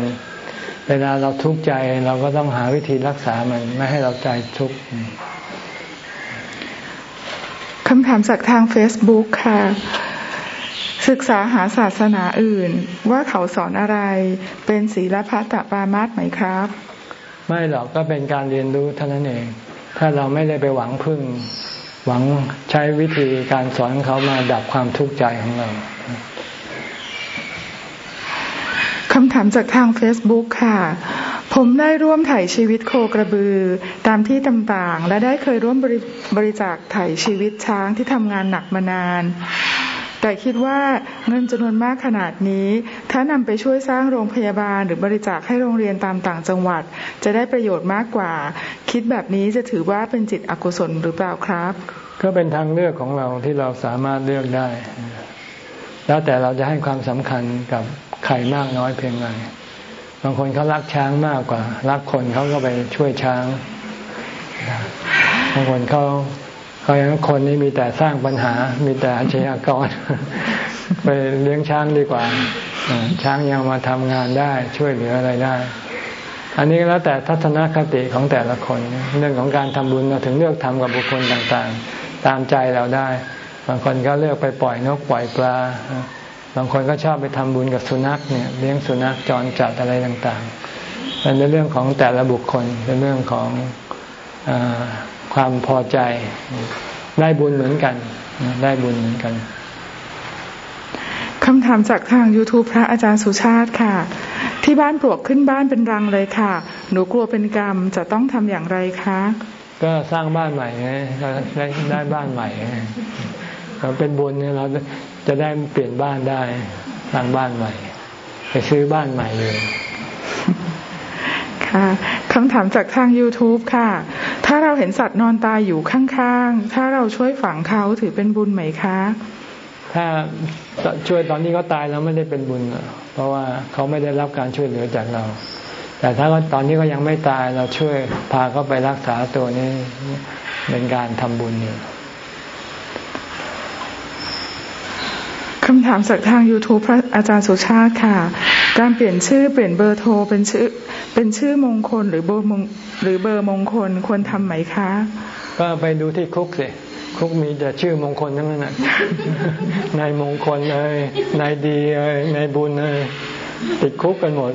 เวลาเราทุกข์ใจเราก็ต้องหาวิธีรักษามันไม่ให้เราใจทุกข์คำถามจากทาง Facebook ค่ะ ศึกษาหาศาสนาอื่น ว่าเขาสอนอะไรเป็นศีลพัตปามาตไหมครับ ไม่หรอกก็เป็นการเรียนรู้เท่านั้นเอง ถ้าเราไม่ได้ไปหวังพึ่ง หวังใช้วิธีการสอนเขามาดับความทุกข์ใจของเรา คำถามจากทาง Facebook ค่ะ ผมได้ร่วมถ่ายชีวิตโคกระบือ ตามที่ต่างๆ และได้เคยร่วมบริบรจาคถ่ายชีวิตช้างที่ทำงานหนักมานาน แต่คิดว่าเงินจำนวนมากขนาดนี้ ถ้านำไปช่วยสร้างโรงพยาบาลหรือบริจาคให้โรงเรียนตามต่างจังหวัด จะได้ประโยชน์มากกว่า คิดแบบนี้จะถือว่าเป็นจิตอกุศลหรือเปล่าครับ ก็เป็นทางเลือกของเราที่เราสามารถเลือกได้ แล้วแต่เราจะให้ความสำคัญกับ ใครมากน้อยเพียงไรบางคนเขารักช้างมากกว่า รักคนเขาก็ไปช่วยช้างบางคนเขาเขาอย่างคนนี้มีแต่สร้างปัญหา มีแต่อาชญากร ไปเลี้ยงช้างดีกว่า ช้างยังมาทำงานได้ช่วยเหลืออะไรได้ อันนี้แล้วแต่ทัศนคติของแต่ละคน เรื่องของการทำบุญเราถึงเลือกทำกับบุคคลต่างๆ ตามใจเราได้ บางคนก็เลือกไปปล่อยนกปล่อยปลา บางคนก็ชอบไปทำบุญกับสุนัขเนี่ยเลี้ยงสุนัขจรจัดอะไรต่างๆเป็นเรื่องของแต่ละบุคคลเป็นเรื่องของอความพอใจ ได้บุญเหมือนกัน ได้บุญเหมือนกันคำถามจากทาง YouTube พระอาจารย์สุชาติค่ะ ที่บ้านปลวกขึ้นบ้านเป็นรังเลยค่ะ หนูกลัวเป็นกรรมจะต้องทำอย่างไรคะ ก็สร้างบ้านใหม่ไงได้ได้บ้านใหม่เป็นบุญเนี่ยเรา จะได้เปลี่ยนบ้านได้สร้างบ้านใหม่ ไปซื้อบ้านใหม่เลยค่ะคำถามจากทาง YouTube ค่ะ ถ้าเราเห็นสัตว์นอนตายอยู่ข้างๆ ถ้าเราช่วยฝังเขาถือเป็นบุญไหมคะ ถ้าช่วยตอนนี้เขาตายแล้วไม่ได้เป็นบุญ เพราะว่าเขาไม่ได้รับการช่วยเหลือจากเราแแต่ถ้าตอนนี้ก็ยังไม่ตายเราช่วยพาเขาไปรักษาตัวนี้เป็นการทำบุญอยู่ำถามจากทาง YouTube พระอาจารย์สุชาติค่ะ การเปลี่ยนชื่อเปลี่ยนเบอร์โทรเป็นชื่อ เป็นชื่อมงคลหรือเบอร์มงหรือเบอร์มงคลควรทำไหมคะ ก็ไปดูที่คุกสิคุกมีแต่ชื่อมงคลทั้งนั้นนะนายมงคลเลยนายดีเลยนายบุญเลยติดคุกกันหมด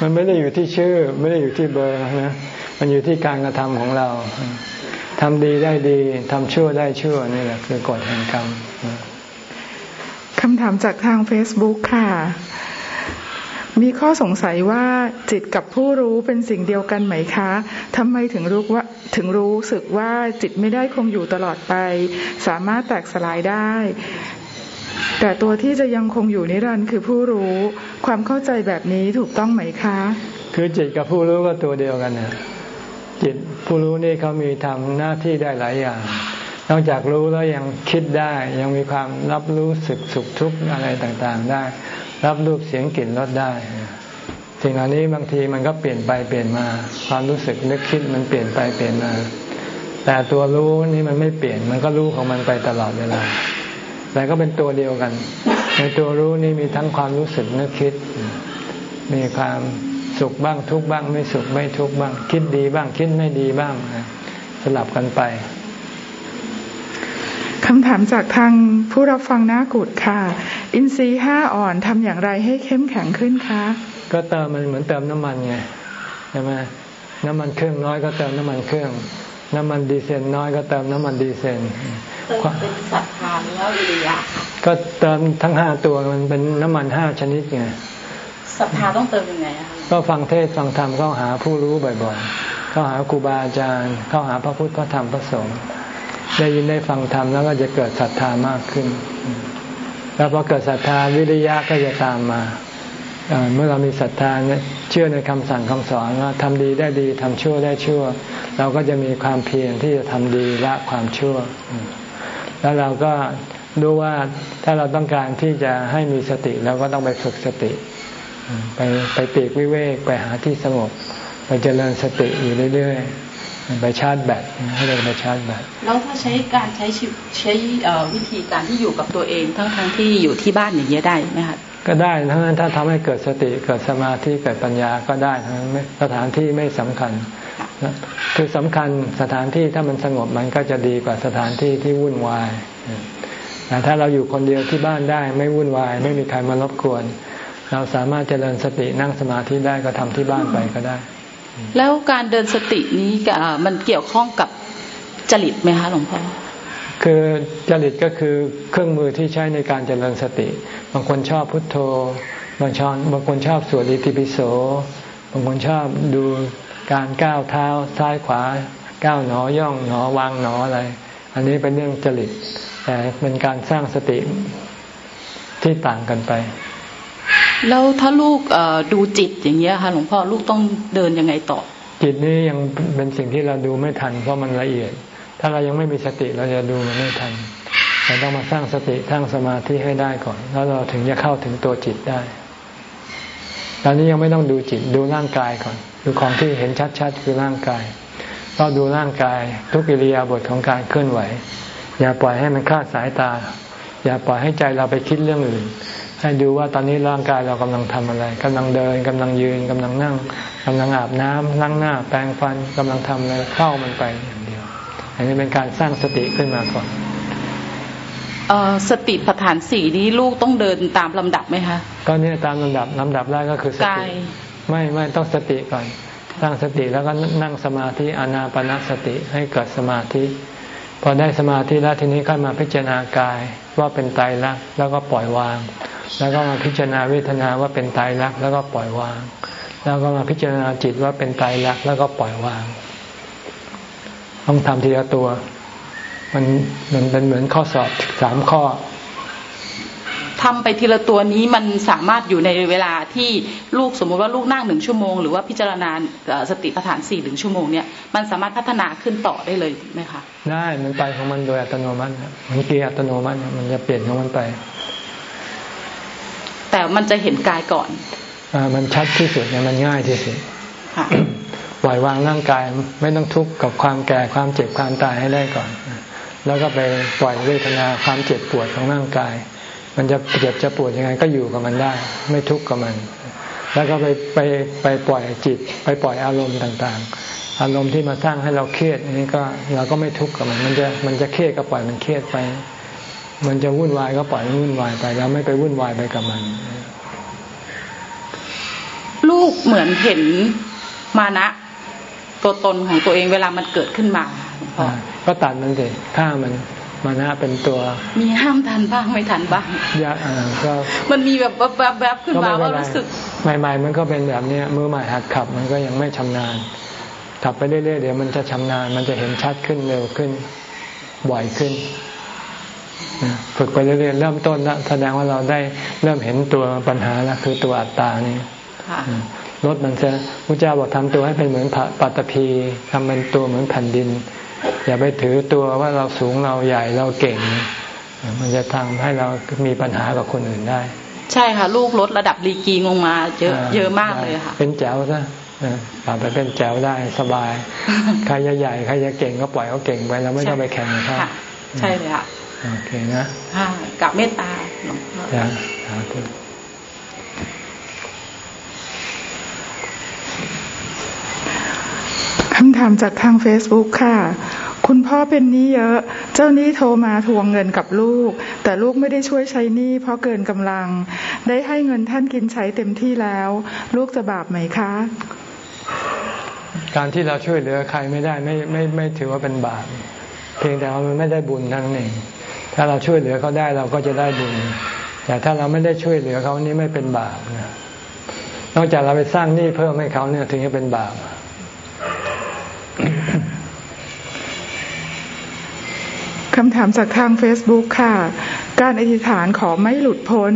มันไม่ได้อยู่ที่ชื่อ ไม่ได้อยู่ที่เบอร์นะ มันอยู่ที่การกระทำของเรา ทำดีได้ดีทำชั่วได้ชั่วนี่แหละคือกฎแห่งกรรมคำถามจากทาง Facebook ค่ะ มีข้อสงสัยว่าจิตกับผู้รู้เป็นสิ่งเดียวกันไหมคะทำไมถึงรู้ว่าถึงรู้สึกว่าจิตไม่ได้คงอยู่ตลอดไป สามารถแตกสลายได้ แต่ตัวที่จะยังคงอยู่นิรันดร์คือผู้รู้ความเข้าใจแบบนี้ถูกต้องไหมคะ คือจิตกับผู้รู้ก็ตัวเดียวกันเนี่ย จิตผู้รู้นี่เขามีทำหน้าที่ได้หลายอย่าง นอกจากรู้แล้วยังคิดได้ ยังมีความรับรู้สึกสุขทุกข์อะไรต่างๆได้ รับรูปเสียงกลิ่นรสได้ สิ่งเหล่านี้บางทีมันก็เปลี่ยนไปเปลี่ยนมา ความรู้สึกนึกคิดมันเปลี่ยนไปเปลี่ยนมา แต่ตัวรู้นี่มันไม่เปลี่ยน มันก็รู้ของมันไปตลอดเวลาแต่ก็เป็นตัวเดียวกัน ในตัวรู้นี่มีทั้งความรู้สึกนึกคิด มีความสุขบ้างทุกบ้าง ไม่สุขไม่ทุกบ้าง คิดดีบ้างคิดไม่ดีบ้างสลับกันไปคำถามจากทางผู้รับฟังหน้ากุดค่ะ อินทรีห้าอ่อนทำอย่างไรให้เข้มแข็งขึ้นคะก็เติมมันเหมือนเติมน้ำมันไงใช่ไหมน้ำมันเครื่องน้อยก็เติมน้ำมันเครื่อง น้ำมันดีเซลน้อยก็เติมน้ำมันดีเซลเติมเป็นสัตธาแล้ววิริยะก็เติมทั้งห้าตัวมันเป็นน้ำมันห้าชนิดไง ศรัทธาต้องเติมยังไงคะก็ฟังเทศฟังธรรมเข้าหาผู้รู้บ่อยๆ เข้าหาครูบาอาจารย์ เข้าหาพระพุทธพระธรรมพระสงฆ์ได้ยินได้ฟังธรรมแล้วก็จะเกิดศรัทธามากขึ้น แล้วพอเกิดศรัทธาวิริยะก็จะตามมาเมื่อเรามีศรัทธาเชื่อในคำสั่งคำสอนว่าทำดีได้ดีทำชั่วได้ชั่ว เราก็จะมีความเพียรที่จะทำดีละความชั่ว แล้วเราก็รู้ว่าถ้าเราต้องการที่จะให้มีสติเราก็ต้องไปฝึกสติ ไปไปปีกวิเวกไปหาที่สงบไปเจริญสติอยู่เรื่อยๆไปชาร์จแบตให้เราไปชาร์จแบตแล้วถ้าใช้การใช้ใช้วิธีการที่อยู่กับตัวเองทั้งทั้งที่อยู่ที่บ้านอย่างเงี้ยได้ไหมคะก็ได้ทั้งนั้นถ้าทำให้เกิดสติเกิดสมาธิเกิดปัญญาก็ได้ทั้งนั้นสถานที่ไม่สำคัญคือสำคัญสถานที่ถ้ามันสงบมันก็จะดีกว่าสถานที่ที่วุ่นวายแต่ถ้าเราอยู่คนเดียวที่บ้านได้ไม่วุ่นวาย ไม่มีใครมารบกวน เราสามารถเจริญสตินั่งสมาธิได้ก็ทำที่บ้านไปก็ได้ แล้วการเดินสตินี้มันเกี่ยวข้องกับจริตไหมคะหลวงพ่อคือจริตก็คือเครื่องมือที่ใช้ในการเจริญสติ บางคนชอบพุทโธ บางชอนบางคนชอบสวดอิติปิโส บางคนชอบดูการก้าวเท้าซ้ายขวา ก้าวหนอย่องหนอวางหนออะไร อันนี้เป็นเรื่องจริต แต่เป็นการสร้างสติที่ต่างกันไป แล้วถ้าลูกดูจิตอย่างเงี้ยค่ะหลวงพ่อลูกต้องเดินยังไงต่อ จิตนี้ยังเป็นสิ่งที่เราดูไม่ทันเพราะมันละเอียด ถ้าเรายังไม่มีสติเราจะดูมันไม่ทันเราต้องมาสร้างสติสร้างสมาธิให้ได้ก่อน แล้วเราถึงจะเข้าถึงตัวจิตได้ ตอนนี้ยังไม่ต้องดูจิตดูร่างกายก่อน ดูของที่เห็นชัดๆคือร่างกายก็ดูร่างกายทุกอิริยาบถของการเคลื่อนไหว อย่าปล่อยให้มันคลาดสายตา อย่าปล่อยให้ใจเราไปคิดเรื่องอื่น ให้ดูว่าตอนนี้ร่างกายเรากำลังทำอะไรกำลังเดินกำลังยืนกำลังนั่งกำลังอาบน้ำล้างหน้า แปรงฟันกำลังทำอะไรเข้ามันไปอย่างเดียว อันนี้เป็นการสร้างสติขึ้นมาก่อนอสติปัฏฐานสี่นี้ลูกต้องเดินตามลำดับไหมคะก็เนี่ยตามลำดับลำดับแรกก็คือสติไม่ไม่ต้องสติก่อนตั้งสติแล้วก็นั่งสมาธิอนาปนาสติให้เกิดสมาธิ พอได้สมาธิแล้วทีนี้ค่อยมาพิจารณากาย ว่าเป็นตายรักแล้วก็ปล่อยวาง แล้วก็มาพิจารณาเวทนาว่าเป็นตายรักแล้วก็ปล่อยวาง แล้วก็มาพิจารณาจิตว่าเป็นตายรักแล้วก็ปล่อยวาง ต้องทำทีละตัว มันมันเป็นเหมือนข้อสอบสามข้อ ทำไปทีละตัวนี้มันสามารถอยู่ในเวลาที่ลูกสมมุติว่าลูกนั่งหนึ่งชั่วโมงหรือว่าพิจารณาสติปัฏฐานสี่ถึงชั่วโมงเนี่ยมันสามารถพัฒนาขึ้นต่อได้เลยไหมคะได้มันไปของมันโดยอัตโนมัติมันเกียร์อัตโนมัติมันจะเปลี่ยนของมันไป แต่มันจะเห็นกายก่อนมันชัดที่สุดเนี่ยมันง่ายที่สุดปล่อยวางร่างกายไม่ต้องทุกข์กับความแก่ความเจ็บความตายให้ได้ก่อน แล้วก็ไปปล่อยเวทนาความเจ็บปวดของร่างกาย มันจะเจ็บจะปวดยังไงก็อยู่กับมันได้ ไม่ทุกข์กับมัน แล้วก็ไปไปไปปล่อยจิต ไปปล่อยอารมณ์ต่างๆ อารมณ์ที่มาสร้างให้เราเครียดนี่ก็เราก็ไม่ทุกข์กับมัน มันจะมันจะเครียดก็ปล่อยมันเครียดไป มันจะวุ่นวายก็ปล่อยมันวุ่นวายไปเราไม่ไปวุ่นวายไปกับมัน ลูกเหมือนเห็นมานะตัวตนของตัวเองเวลามันเกิดขึ้นมาก็ตัดมันสิถ้ามัน มานะเป็นตัว มีห้ามทันบ้างไม่ทันบ้างยากอ่าก็มันมีแบบแบบแบบขึ้นมาว่ารู้สึก ใหม่ ๆ มันก็เป็นแบบนี้มือใหม่หัดขับ มันก็ยังไม่ชำนาญ ขับไปเรื่อยๆเดี๋ยวมันจะชำนาญ มันจะเห็นชัดขึ้นเร็วขึ้นบ่อยขึ้นฝึกไปเรื่อยๆเริ่มต้นแล้วแสดงว่าเราได้เริ่มเห็นตัวปัญหาแล้วคือตัวอัตตานี่ลดมันซะพระเจ้าบอกทำตัวให้เป็นเหมือนปัตตภีทำเป็นตัวเหมือนแผ่นดิน อย่าไปถือตัวว่าเราสูงเราใหญ่เราเก่ง มันจะทำให้เรามีปัญหากับคนอื่นได้ ใช่ค่ะ ลูกลดระดับรีกีงงมาเยอะเยอะมากเลยค่ะ เป็นแจ๋วซะปรับไปเป็นแจ๋วได้สบาย ใครจะใหญ่ใครจะเก่งก็ปล่อยเขาเก่งไปเราไม่ต้องไปแข่งกับเขาใช่เลยค่ะโอเคนะกับเมตตาหลวงพ่อคำถามจากทาง Facebook ค่ะ คุณพ่อเป็นหนี้เยอะ เจ้าหนี้โทรมาทวงเงินกับลูก แต่ลูกไม่ได้ช่วยใช้หนี้เพราะเกินกำลัง ได้ให้เงินท่านกินใช้เต็มที่แล้ว ลูกจะบาปไหมคะ การที่เราช่วยเหลือใครไม่ได้ไม่ไม่ไม่ถือว่าเป็นบาป เพียงแต่ว่ามันไม่ได้บุญทั้งนี้ถ้าเราช่วยเหลือเขาได้เราก็จะได้บุญ แต่ถ้าเราไม่ได้ช่วยเหลือเขานี่ไม่เป็นบาปนะนอกจากเราไปสร้างหนี้เพิ่มให้เขาเนี่ยถึงจะเป็นบาป คำถามจากทาง Facebook ค่ะ การอธิษฐานขอไม่หลุดพ้น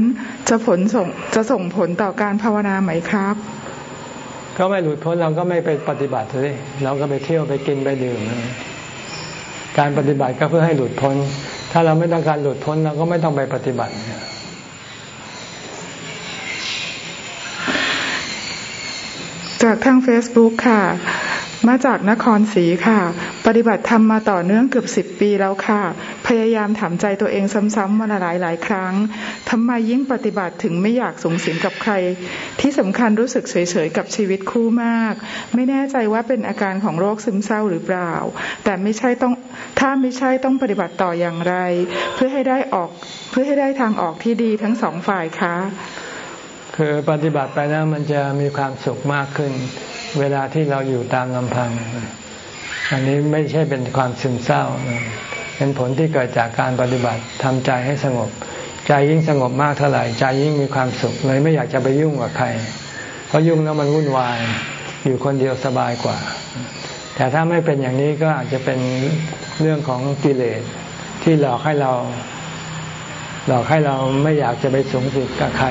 จะผลส่งจะส่งผลต่อการภาวนาไหมครับ ก็ไม่หลุดพ้นเราก็ไม่ไปปฏิบัติเลยเราก็ไปเที่ยวไปกินไปดื่มการปฏิบัติก็เพื่อให้หลุดพ้น ถ้าเราไม่ต้องการหลุดพ้นเราก็ไม่ต้องไปปฏิบัติจากทาง Facebook ค่ะ มาจากนครศรีค่ะ ปฏิบัติธรรมมาต่อเนื่องเกือบสิบปีแล้วค่ะ พยายามถามใจตัวเองซ้ำๆมาหลายหลายครั้งทำไมยิ่งปฏิบัติถึงไม่อยากสูงสิงกับใคร ที่สำคัญรู้สึกเฉยๆกับชีวิตคู่มาก ไม่แน่ใจว่าเป็นอาการของโรคซึมเศร้าหรือเปล่า แต่ไม่ใช่ต้องถ้าไม่ใช่ต้องปฏิบัติต่ออย่างไร เพื่อให้ได้ออกเพื่อให้ได้ทางออกที่ดีทั้งสองฝ่ายคะ คือปฏิบัติไปแล้วมันจะมีความสุขมากขึ้น เวลาที่เราอยู่ตามลำพัง อันนี้ไม่ใช่เป็นความซึมเศร้า เป็นผลที่เกิดจากการปฏิบัติทำใจให้สงบ ใจยิ่งสงบมากเท่าไหร่ ใจยิ่งมีความสุขเลยไม่อยากจะไปยุ่งกับใคร เพราะยุ่งแล้วมันวุ่นวาย อยู่คนเดียวสบายกว่า แต่ถ้าไม่เป็นอย่างนี้ก็อาจจะเป็นเรื่องของกิเลสที่หลอกให้เราหลอกให้เราไม่อยากจะไปสูงสุดกับใคร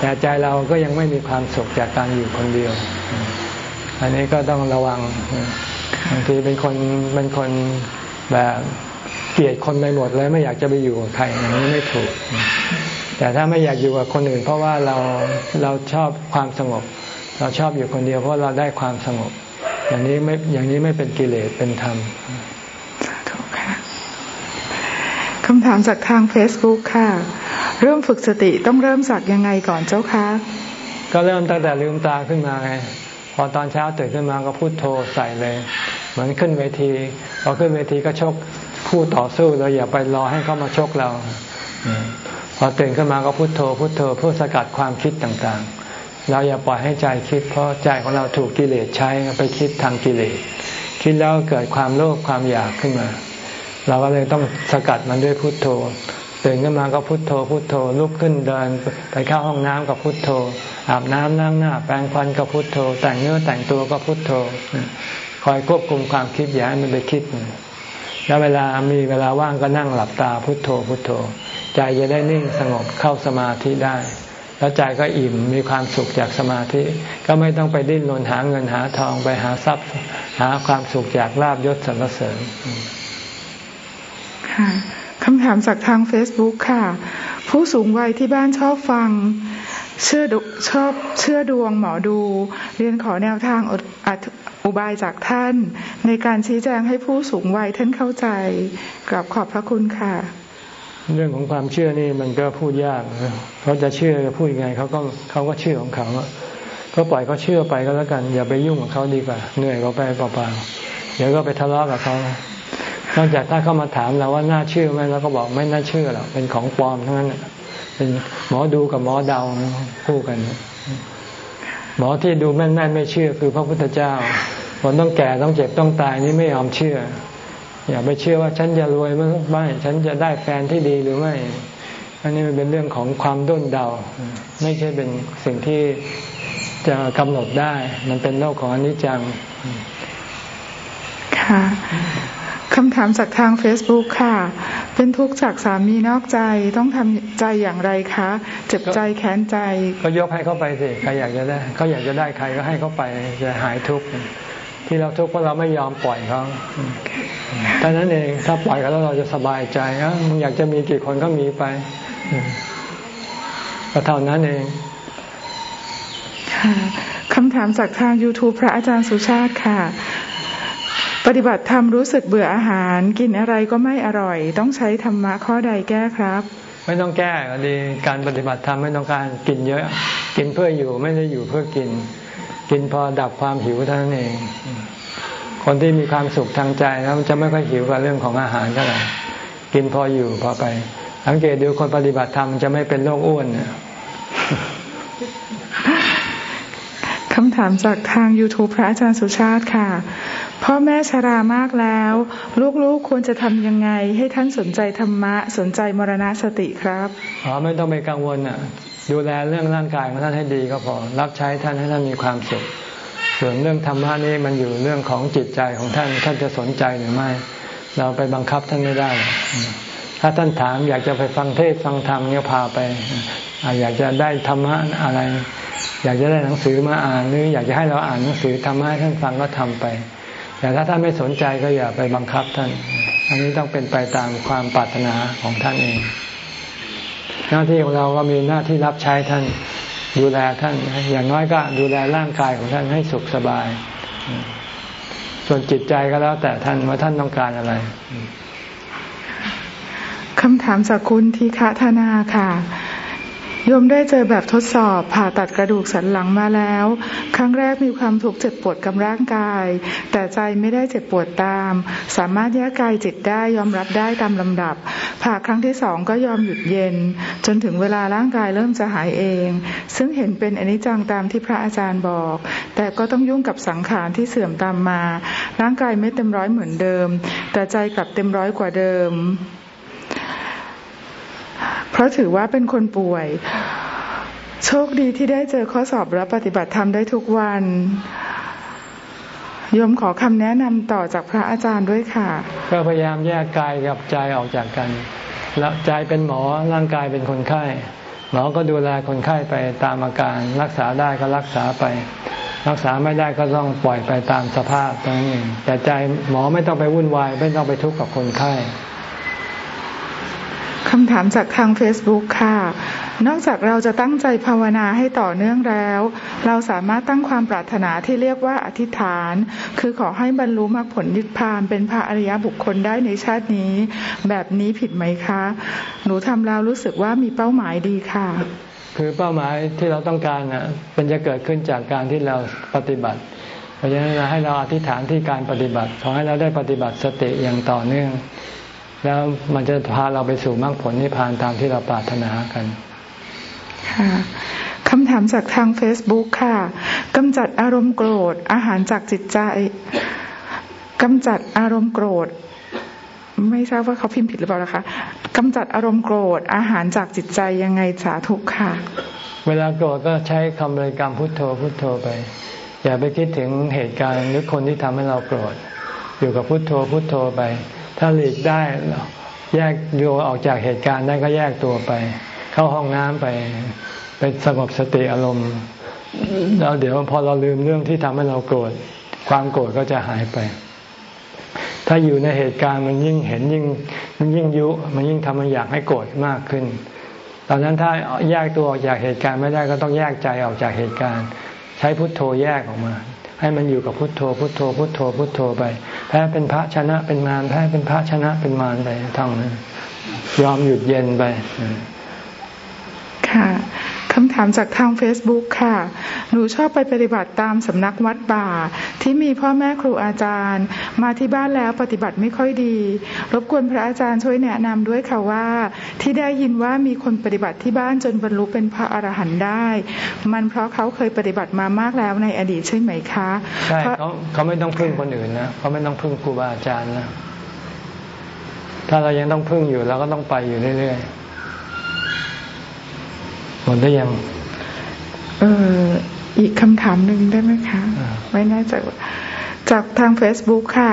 แต่ใจเราก็ยังไม่มีความสุขจากการอยู่คนเดียว อันนี้ก็ต้องระวังบางทีเป็นคนเป็นคนแบบเกลียดคนไปหมดเลยไม่อยากจะไปอยู่กับใครอย่างนี้ไม่ถูก แต่ถ้าไม่อยากอยู่กับคนอื่น เพราะว่าเราเราชอบความสงบ เราชอบอยู่คนเดียวเพราะเราได้ความสงบ อย่างนี้ไม่อย่างนี้ไม่เป็นกิเลสเป็นธรรมคำถามจากทาง Facebook ค่ะ เริ่มฝึกสติต้องเริ่มสักยังไงก่อนเจ้าคะก็เริ่มตั้งแต่ลืมตาขึ้นมาไงพอตอนเช้าตื่นขึ้นมาก็พูดโทใส่เลย เหมือนขึ้นเวทีพอขึ้นเวทีก็ชกผู้ต่อสู้เราอย่าไปรอให้เขามาชกเรา พอตื่นขึ้นมาก็พุโทโธพุโทโธเพื่อสกัดความคิดต่างๆ เราอย่าปล่อยให้ใจคิด เพราะใจของเราถูกกิเลสใช้ไปคิดทางกิเลส คิดแล้วเกิดความโลภความอยากขึ้นมา เราก็เลยต้องสกัดมันด้วยพุโทโธ ตื่นขึ้นมาก็พุโทโธพุโทโธลุกขึ้นเดินไปเข้าห้องน้ำก็พุโทโธ อาบน้ำนั่งหน้า แปรงฟันก็พุโทโธ แต่งเนื้อแต่งตัวก็พุโทโธ คอยควบคุมความคิดอย่าให้มันไปคิดแล้วเวลามีเวลาว่างก็นั่งหลับตาพุโทโธพุโทโธ ใจจะได้นิ่งสงบเข้าสมาธิได้ แล้วใจก็อิ่มมีความสุขจากสมาธิ ก็ไม่ต้องไปดิ้นรนหาเงินหาทองไปหาทรัพย์ หาความสุขจากลาบยศสรรเสริญค่ะ คำถามจากทาง Facebook ค่ะ ผู้สูงวัยที่บ้านชอบฟัง เชื่อชอบเชื่อดวงหมอดู เรียนขอแนวทางอุบายจากท่าน ในการชี้แจงให้ผู้สูงวัยท่านเข้าใจกราบขอบพระคุณค่ะ เรื่องของความเชื่อนี่มันก็พูดยากเขาจะเชื่อจะพูดยังไงเขาก็เขาก็เชื่อของเขาก็ปล่อยเขาเชื่อไปก็แล้วกัน อย่าไปยุ่งกับเขาดีกว่าเหนื่อยเขาไปเปล่าๆเดี๋ยวก็ไปทะเลาะกับเขา นอกจากถ้าเขามาถามเราว่าน่าเชื่อไหมเราก็บอกไม่น่าเชื่อหรอกเป็นของปลอมทั้งนั้นเป็นหมอดูกับหมอเดาคู่กัน หมอที่ดูแม่นแม่ไม่เชื่อคือพระพุทธเจ้าคนต้องแก่ต้องเจ็บต้องตายนี่ไม่ยอมเชื่อ อย่าไปเชื่อว่าฉันจะรวยไม่ฉันจะได้แฟนที่ดีหรือไม่อันนี้มันเป็นเรื่องของความด้นเดา ไม่ใช่เป็นสิ่งที่จะกำหนดได้ มันเป็นโลกของอนิจจังค่ะ คำถามจากทาง Facebook ค่ะ เป็นทุกข์จากสามีนอกใจต้องทำใจอย่างไรคะ เจ็บใจแค้นใจ ก็ยกให้เขาไปสิใครอยากจะได้เขาอยากจะได้ใครก็ให้เขาไปจะหายทุกข์ที่เราทุกข์เพราะเราไม่ยอมปล่อยเขาแต่นั้นเองถ้าปล่อยเขาแล้วเราจะสบายใจอะมึงอยากจะมีกี่คนก็มีไปก็เท่านั้นเองคำถามจากทาง YouTube พระอาจารย์สุชาติค่ะ ปฏิบัติธรรมรู้สึกเบื่ออาหาร กินอะไรก็ไม่อร่อย ต้องใช้ธรรมะข้อใดแก้ครับ ไม่ต้องแก้ก็ดีการปฏิบัติธรรมไม่ต้องการกินเยอะ กินเพื่ออยู่ไม่ได้อยู่เพื่อกิน กินพอดับความหิวเท่านั้นเอง คนที่มีความสุขทางใจแล้วจะไม่ค่อยหิวกับเรื่องของอาหารเท่าไหร่กินพออยู่พอไป สังเกตดูคนปฏิบัติธรรมจะไม่เป็นโรคอ้วนคำถามจากทาง YouTube พระอาจารย์สุชาติค่ะ พ่อแม่ชรามากแล้ว ลูกๆควรจะทำยังไง ให้ท่านสนใจธรรมะสนใจมรณะสติครับอ๋อไม่ต้องไปกังวลอะ ดูแลเรื่องร่างกายของท่านให้ดีก็พอ รับใช้ท่านให้ท่านมีความสุขส่วนเรื่องธรรมะนี่มันอยู่เรื่องของจิตใจของท่านท่านจะสนใจหรือไม่ เราไปบังคับท่านไม่ได้ ถ้าท่านถามอยากจะไปฟังเทศฟังธรรมเนี่ยพาไปอยากจะได้ธรรมะอะไร อยากจะได้หนังสือมาอ่านหรืออยากจะให้เราอ่านหนังสือธรรมะให้ท่านฟังก็ทำไป แต่ถ้าท่านไม่สนใจก็อย่าไปบังคับท่าน อันนี้ต้องเป็นไปตามความปรารถนาของท่านเอง หน้าที่ของเราก็มีหน้าที่รับใช้ท่านดูแลท่าน อย่างน้อยก็ดูแลร่างกายของท่านให้สุขสบาย ส่วนจิตใจก็แล้วแต่ท่านว่าท่านต้องการอะไรคำถามจากคุณทีฆธนาค่ะ โยมได้เจอแบบทดสอบผ่าตัดกระดูกสันหลังมาแล้ว ครั้งแรกมีความทุกข์เจ็บปวดกับร่างกาย แต่ใจไม่ได้เจ็บปวดตาม สามารถแยกกายจิตได้ยอมรับได้ตามลำดับ ผ่าครั้งที่สองก็ยอมหยุดเย็น จนถึงเวลาร่างกายเริ่มจะหายเอง ซึ่งเห็นเป็นอนิจจังตามที่พระอาจารย์บอก แต่ก็ต้องยุ่งกับสังขารที่เสื่อมตามมา ร่างกายไม่เต็มร้อยเหมือนเดิม แต่ใจกลับเต็มร้อยกว่าเดิม เพราะถือว่าเป็นคนป่วย โชคดีที่ได้เจอข้อสอบและปฏิบัติธรรมได้ทุกวันโยมขอคำแนะนำต่อจากพระอาจารย์ด้วยค่ะ ก็พยายามแยกกายกับใจออกจากกันแล้วใจเป็นหมอร่างกายเป็นคนไข้ หมอก็ดูแลคนไข้ไปตามอาการ รักษาได้ก็รักษาไป รักษาไม่ได้ก็ต้องปล่อยไปตามสภาพตรงนี้แต่ใจหมอไม่ต้องไปวุ่นวาย ไม่ต้องไปทุกข์กับคนไข้ คำถามจากทาง Facebook ค่ะ นอกจากเราจะตั้งใจภาวนาให้ต่อเนื่องแล้ว เราสามารถตั้งความปรารถนาที่เรียกว่าอธิษฐาน คือขอให้บรรลุมรรคผลนิพพานเป็นพระอริยบุคคลได้ในชาตินี้ แบบนี้ผิดไหมคะ หนูทำแล้วรู้สึกว่ามีเป้าหมายดีค่ะ คือเป้าหมายที่เราต้องการนะเป็นจะเกิดขึ้นจากการที่เราปฏิบัติ เพราะฉะนั้นให้เราอธิษฐานที่การปฏิบัติ ขอให้เราได้ปฏิบัติสติอย่างต่อเนื่อง แล้วมันจะพาเราไปสู่มรรคผลนิพพานตามที่เราปรารถนากันค่ะคำถามจากทาง Facebook ค่ะกำจัดอารมณ์โกรธ อาหารจากจิตใจกำจัดอารมณ์โกรธ ไม่ทราบว่าเขาพิมพ์ผิดหรือเปล่านะคะกำจัดอารมณ์โกรธ อาหารจากจิตใจยังไงสาธุค่ะ เวลาโกรธก็ใช้คำบริกรรมพุทโธพุทโธไป อย่าไปคิดถึงเหตุการณ์หรือคนที่ทำให้เราโกรธ อยู่กับพุทโธพุทโธไป ถ้าหลีกได้แยกโยออกจากเหตุการณ์ได้ก็แยกตัวไป เข้าห้องน้ำไปไปสงบสติอารมณ์ แล้วเดี๋ยวพอเราลืมเรื่องที่ทำให้เราโกรธความโกรธก็จะหายไป ถ้าอยู่ในเหตุการณ์มันยิ่งเห็นยิ่งมันยิ่งยุ มันยิ่งทำมันอยากให้โกรธมากขึ้น ตอนนั้นถ้าแยกตัวออกจากเหตุการณ์ไม่ได้ก็ต้องแยกใจออกจากเหตุการณ์ ใช้พุทโธแยกออกมา ให้มันอยู่กับพุทโธ พุทโธ พุทโธ พุทโธไป แพ้เป็นพระชนะเป็นมารแพ้เป็นพระชนะเป็นมารไปท่องนั้นยอมหยุดเย็นไป คำถามจากทาง Facebook ค่ะ หนูชอบไปปฏิบัติตามสำนักวัดป่า ที่มีพ่อแม่ครูอาจารย์ มาที่บ้านแล้วปฏิบัติไม่ค่อยดี รบกวนพระอาจารย์ช่วยแนะนำด้วยค่ะว่า ที่ได้ยินว่ามีคนปฏิบัติที่บ้านจนบรรลุเป็นพระอรหันต์ได้ มันเพราะเขาเคยปฏิบัติมามากแล้วในอดีตใช่ไหมคะใช่เขาเขาไม่ต้องพึ่งคนอื่นนะเขาไม่ต้องพึ่งครูบาอาจารย์นะถ้าเรายังต้องพึ่งอยู่เราก็ต้องไปอยู่เรื่อยๆ หมดได้ยัง เอออีกคำถามหนึ่งได้ไหมคะ ไม่แน่ใจจากทาง Facebook ค่ะ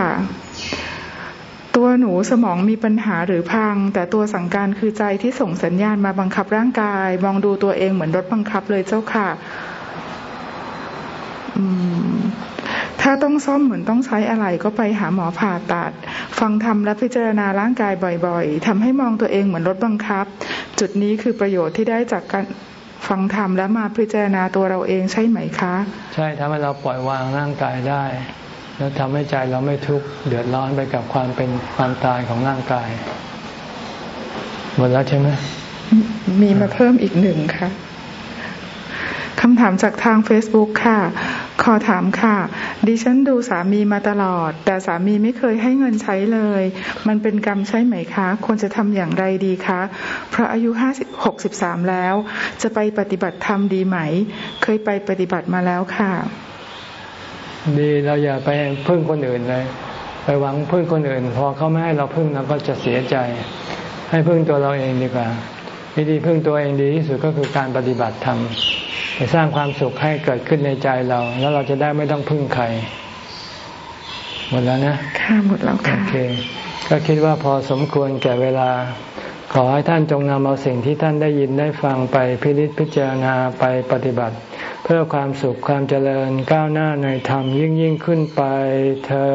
ตัวหนูสมองมีปัญหาหรือพัง แต่ตัวสั่งการคือใจที่ส่งสัญญาณมาบังคับร่างกาย มองดูตัวเองเหมือนรถบังคับเลยเจ้าค่ะอืม ถ้าต้องซ่อมเหมือนต้องใช้อะไรก็ไปหาหมอผ่าตัด ฟังธรรมและพิจารณาร่างกายบ่อยๆทำให้มองตัวเองเหมือนรถบังคับ จุดนี้คือประโยชน์ที่ได้จากการฟังธรรมแล้วมาพิจารณาตัวเราเองใช่ไหมคะ ใช่ทำให้เราปล่อยวางร่างกายได้ แล้วทำให้ใจเราไม่ทุกข์เดือดร้อนไปกับความเป็นความตายของร่างกาย หมดแล้วใช่ไหมมีมาเพิ่มอีกหนึ่งค่ะ คำถามจากทาง Facebook ค่ะ ขอถามค่ะ ดิฉันดูสามีมาตลอด แต่สามีไม่เคยให้เงินใช้เลย มันเป็นกรรมใช่ไหมคะ ควรจะทำอย่างไรดีคะ เพราะอายุห้าหกสิบสามแล้ว จะไปปฏิบัติธรรมดีไหม เคยไปปฏิบัติมาแล้วค่ะ ดีเราอย่าไปพึ่งคนอื่นเลย ไปหวังพึ่งคนอื่น พอเขาไม่ให้เราพึ่งเราก็จะเสียใจ ให้พึ่งตัวเราเองดีกว่า วิธีพึ่งตัวเองดีที่สุดก็คือการปฏิบัติธรรมไปสร้างความสุขให้เกิดขึ้นในใจเรา แล้วเราจะได้ไม่ต้องพึ่งใคร หมดแล้วนะค่ะหมดแล้วค่ะโอเคก็คิดว่าพอสมควรแก่เวลา ขอให้ท่านจงนำเอาสิ่งที่ท่านได้ยินได้ฟังไปพิจิตพิจารณาไปปฏิบัติ เพื่อความสุขความเจริญก้าวหน้าในธรรมยิ่งยิ่งขึ้นไปเธอ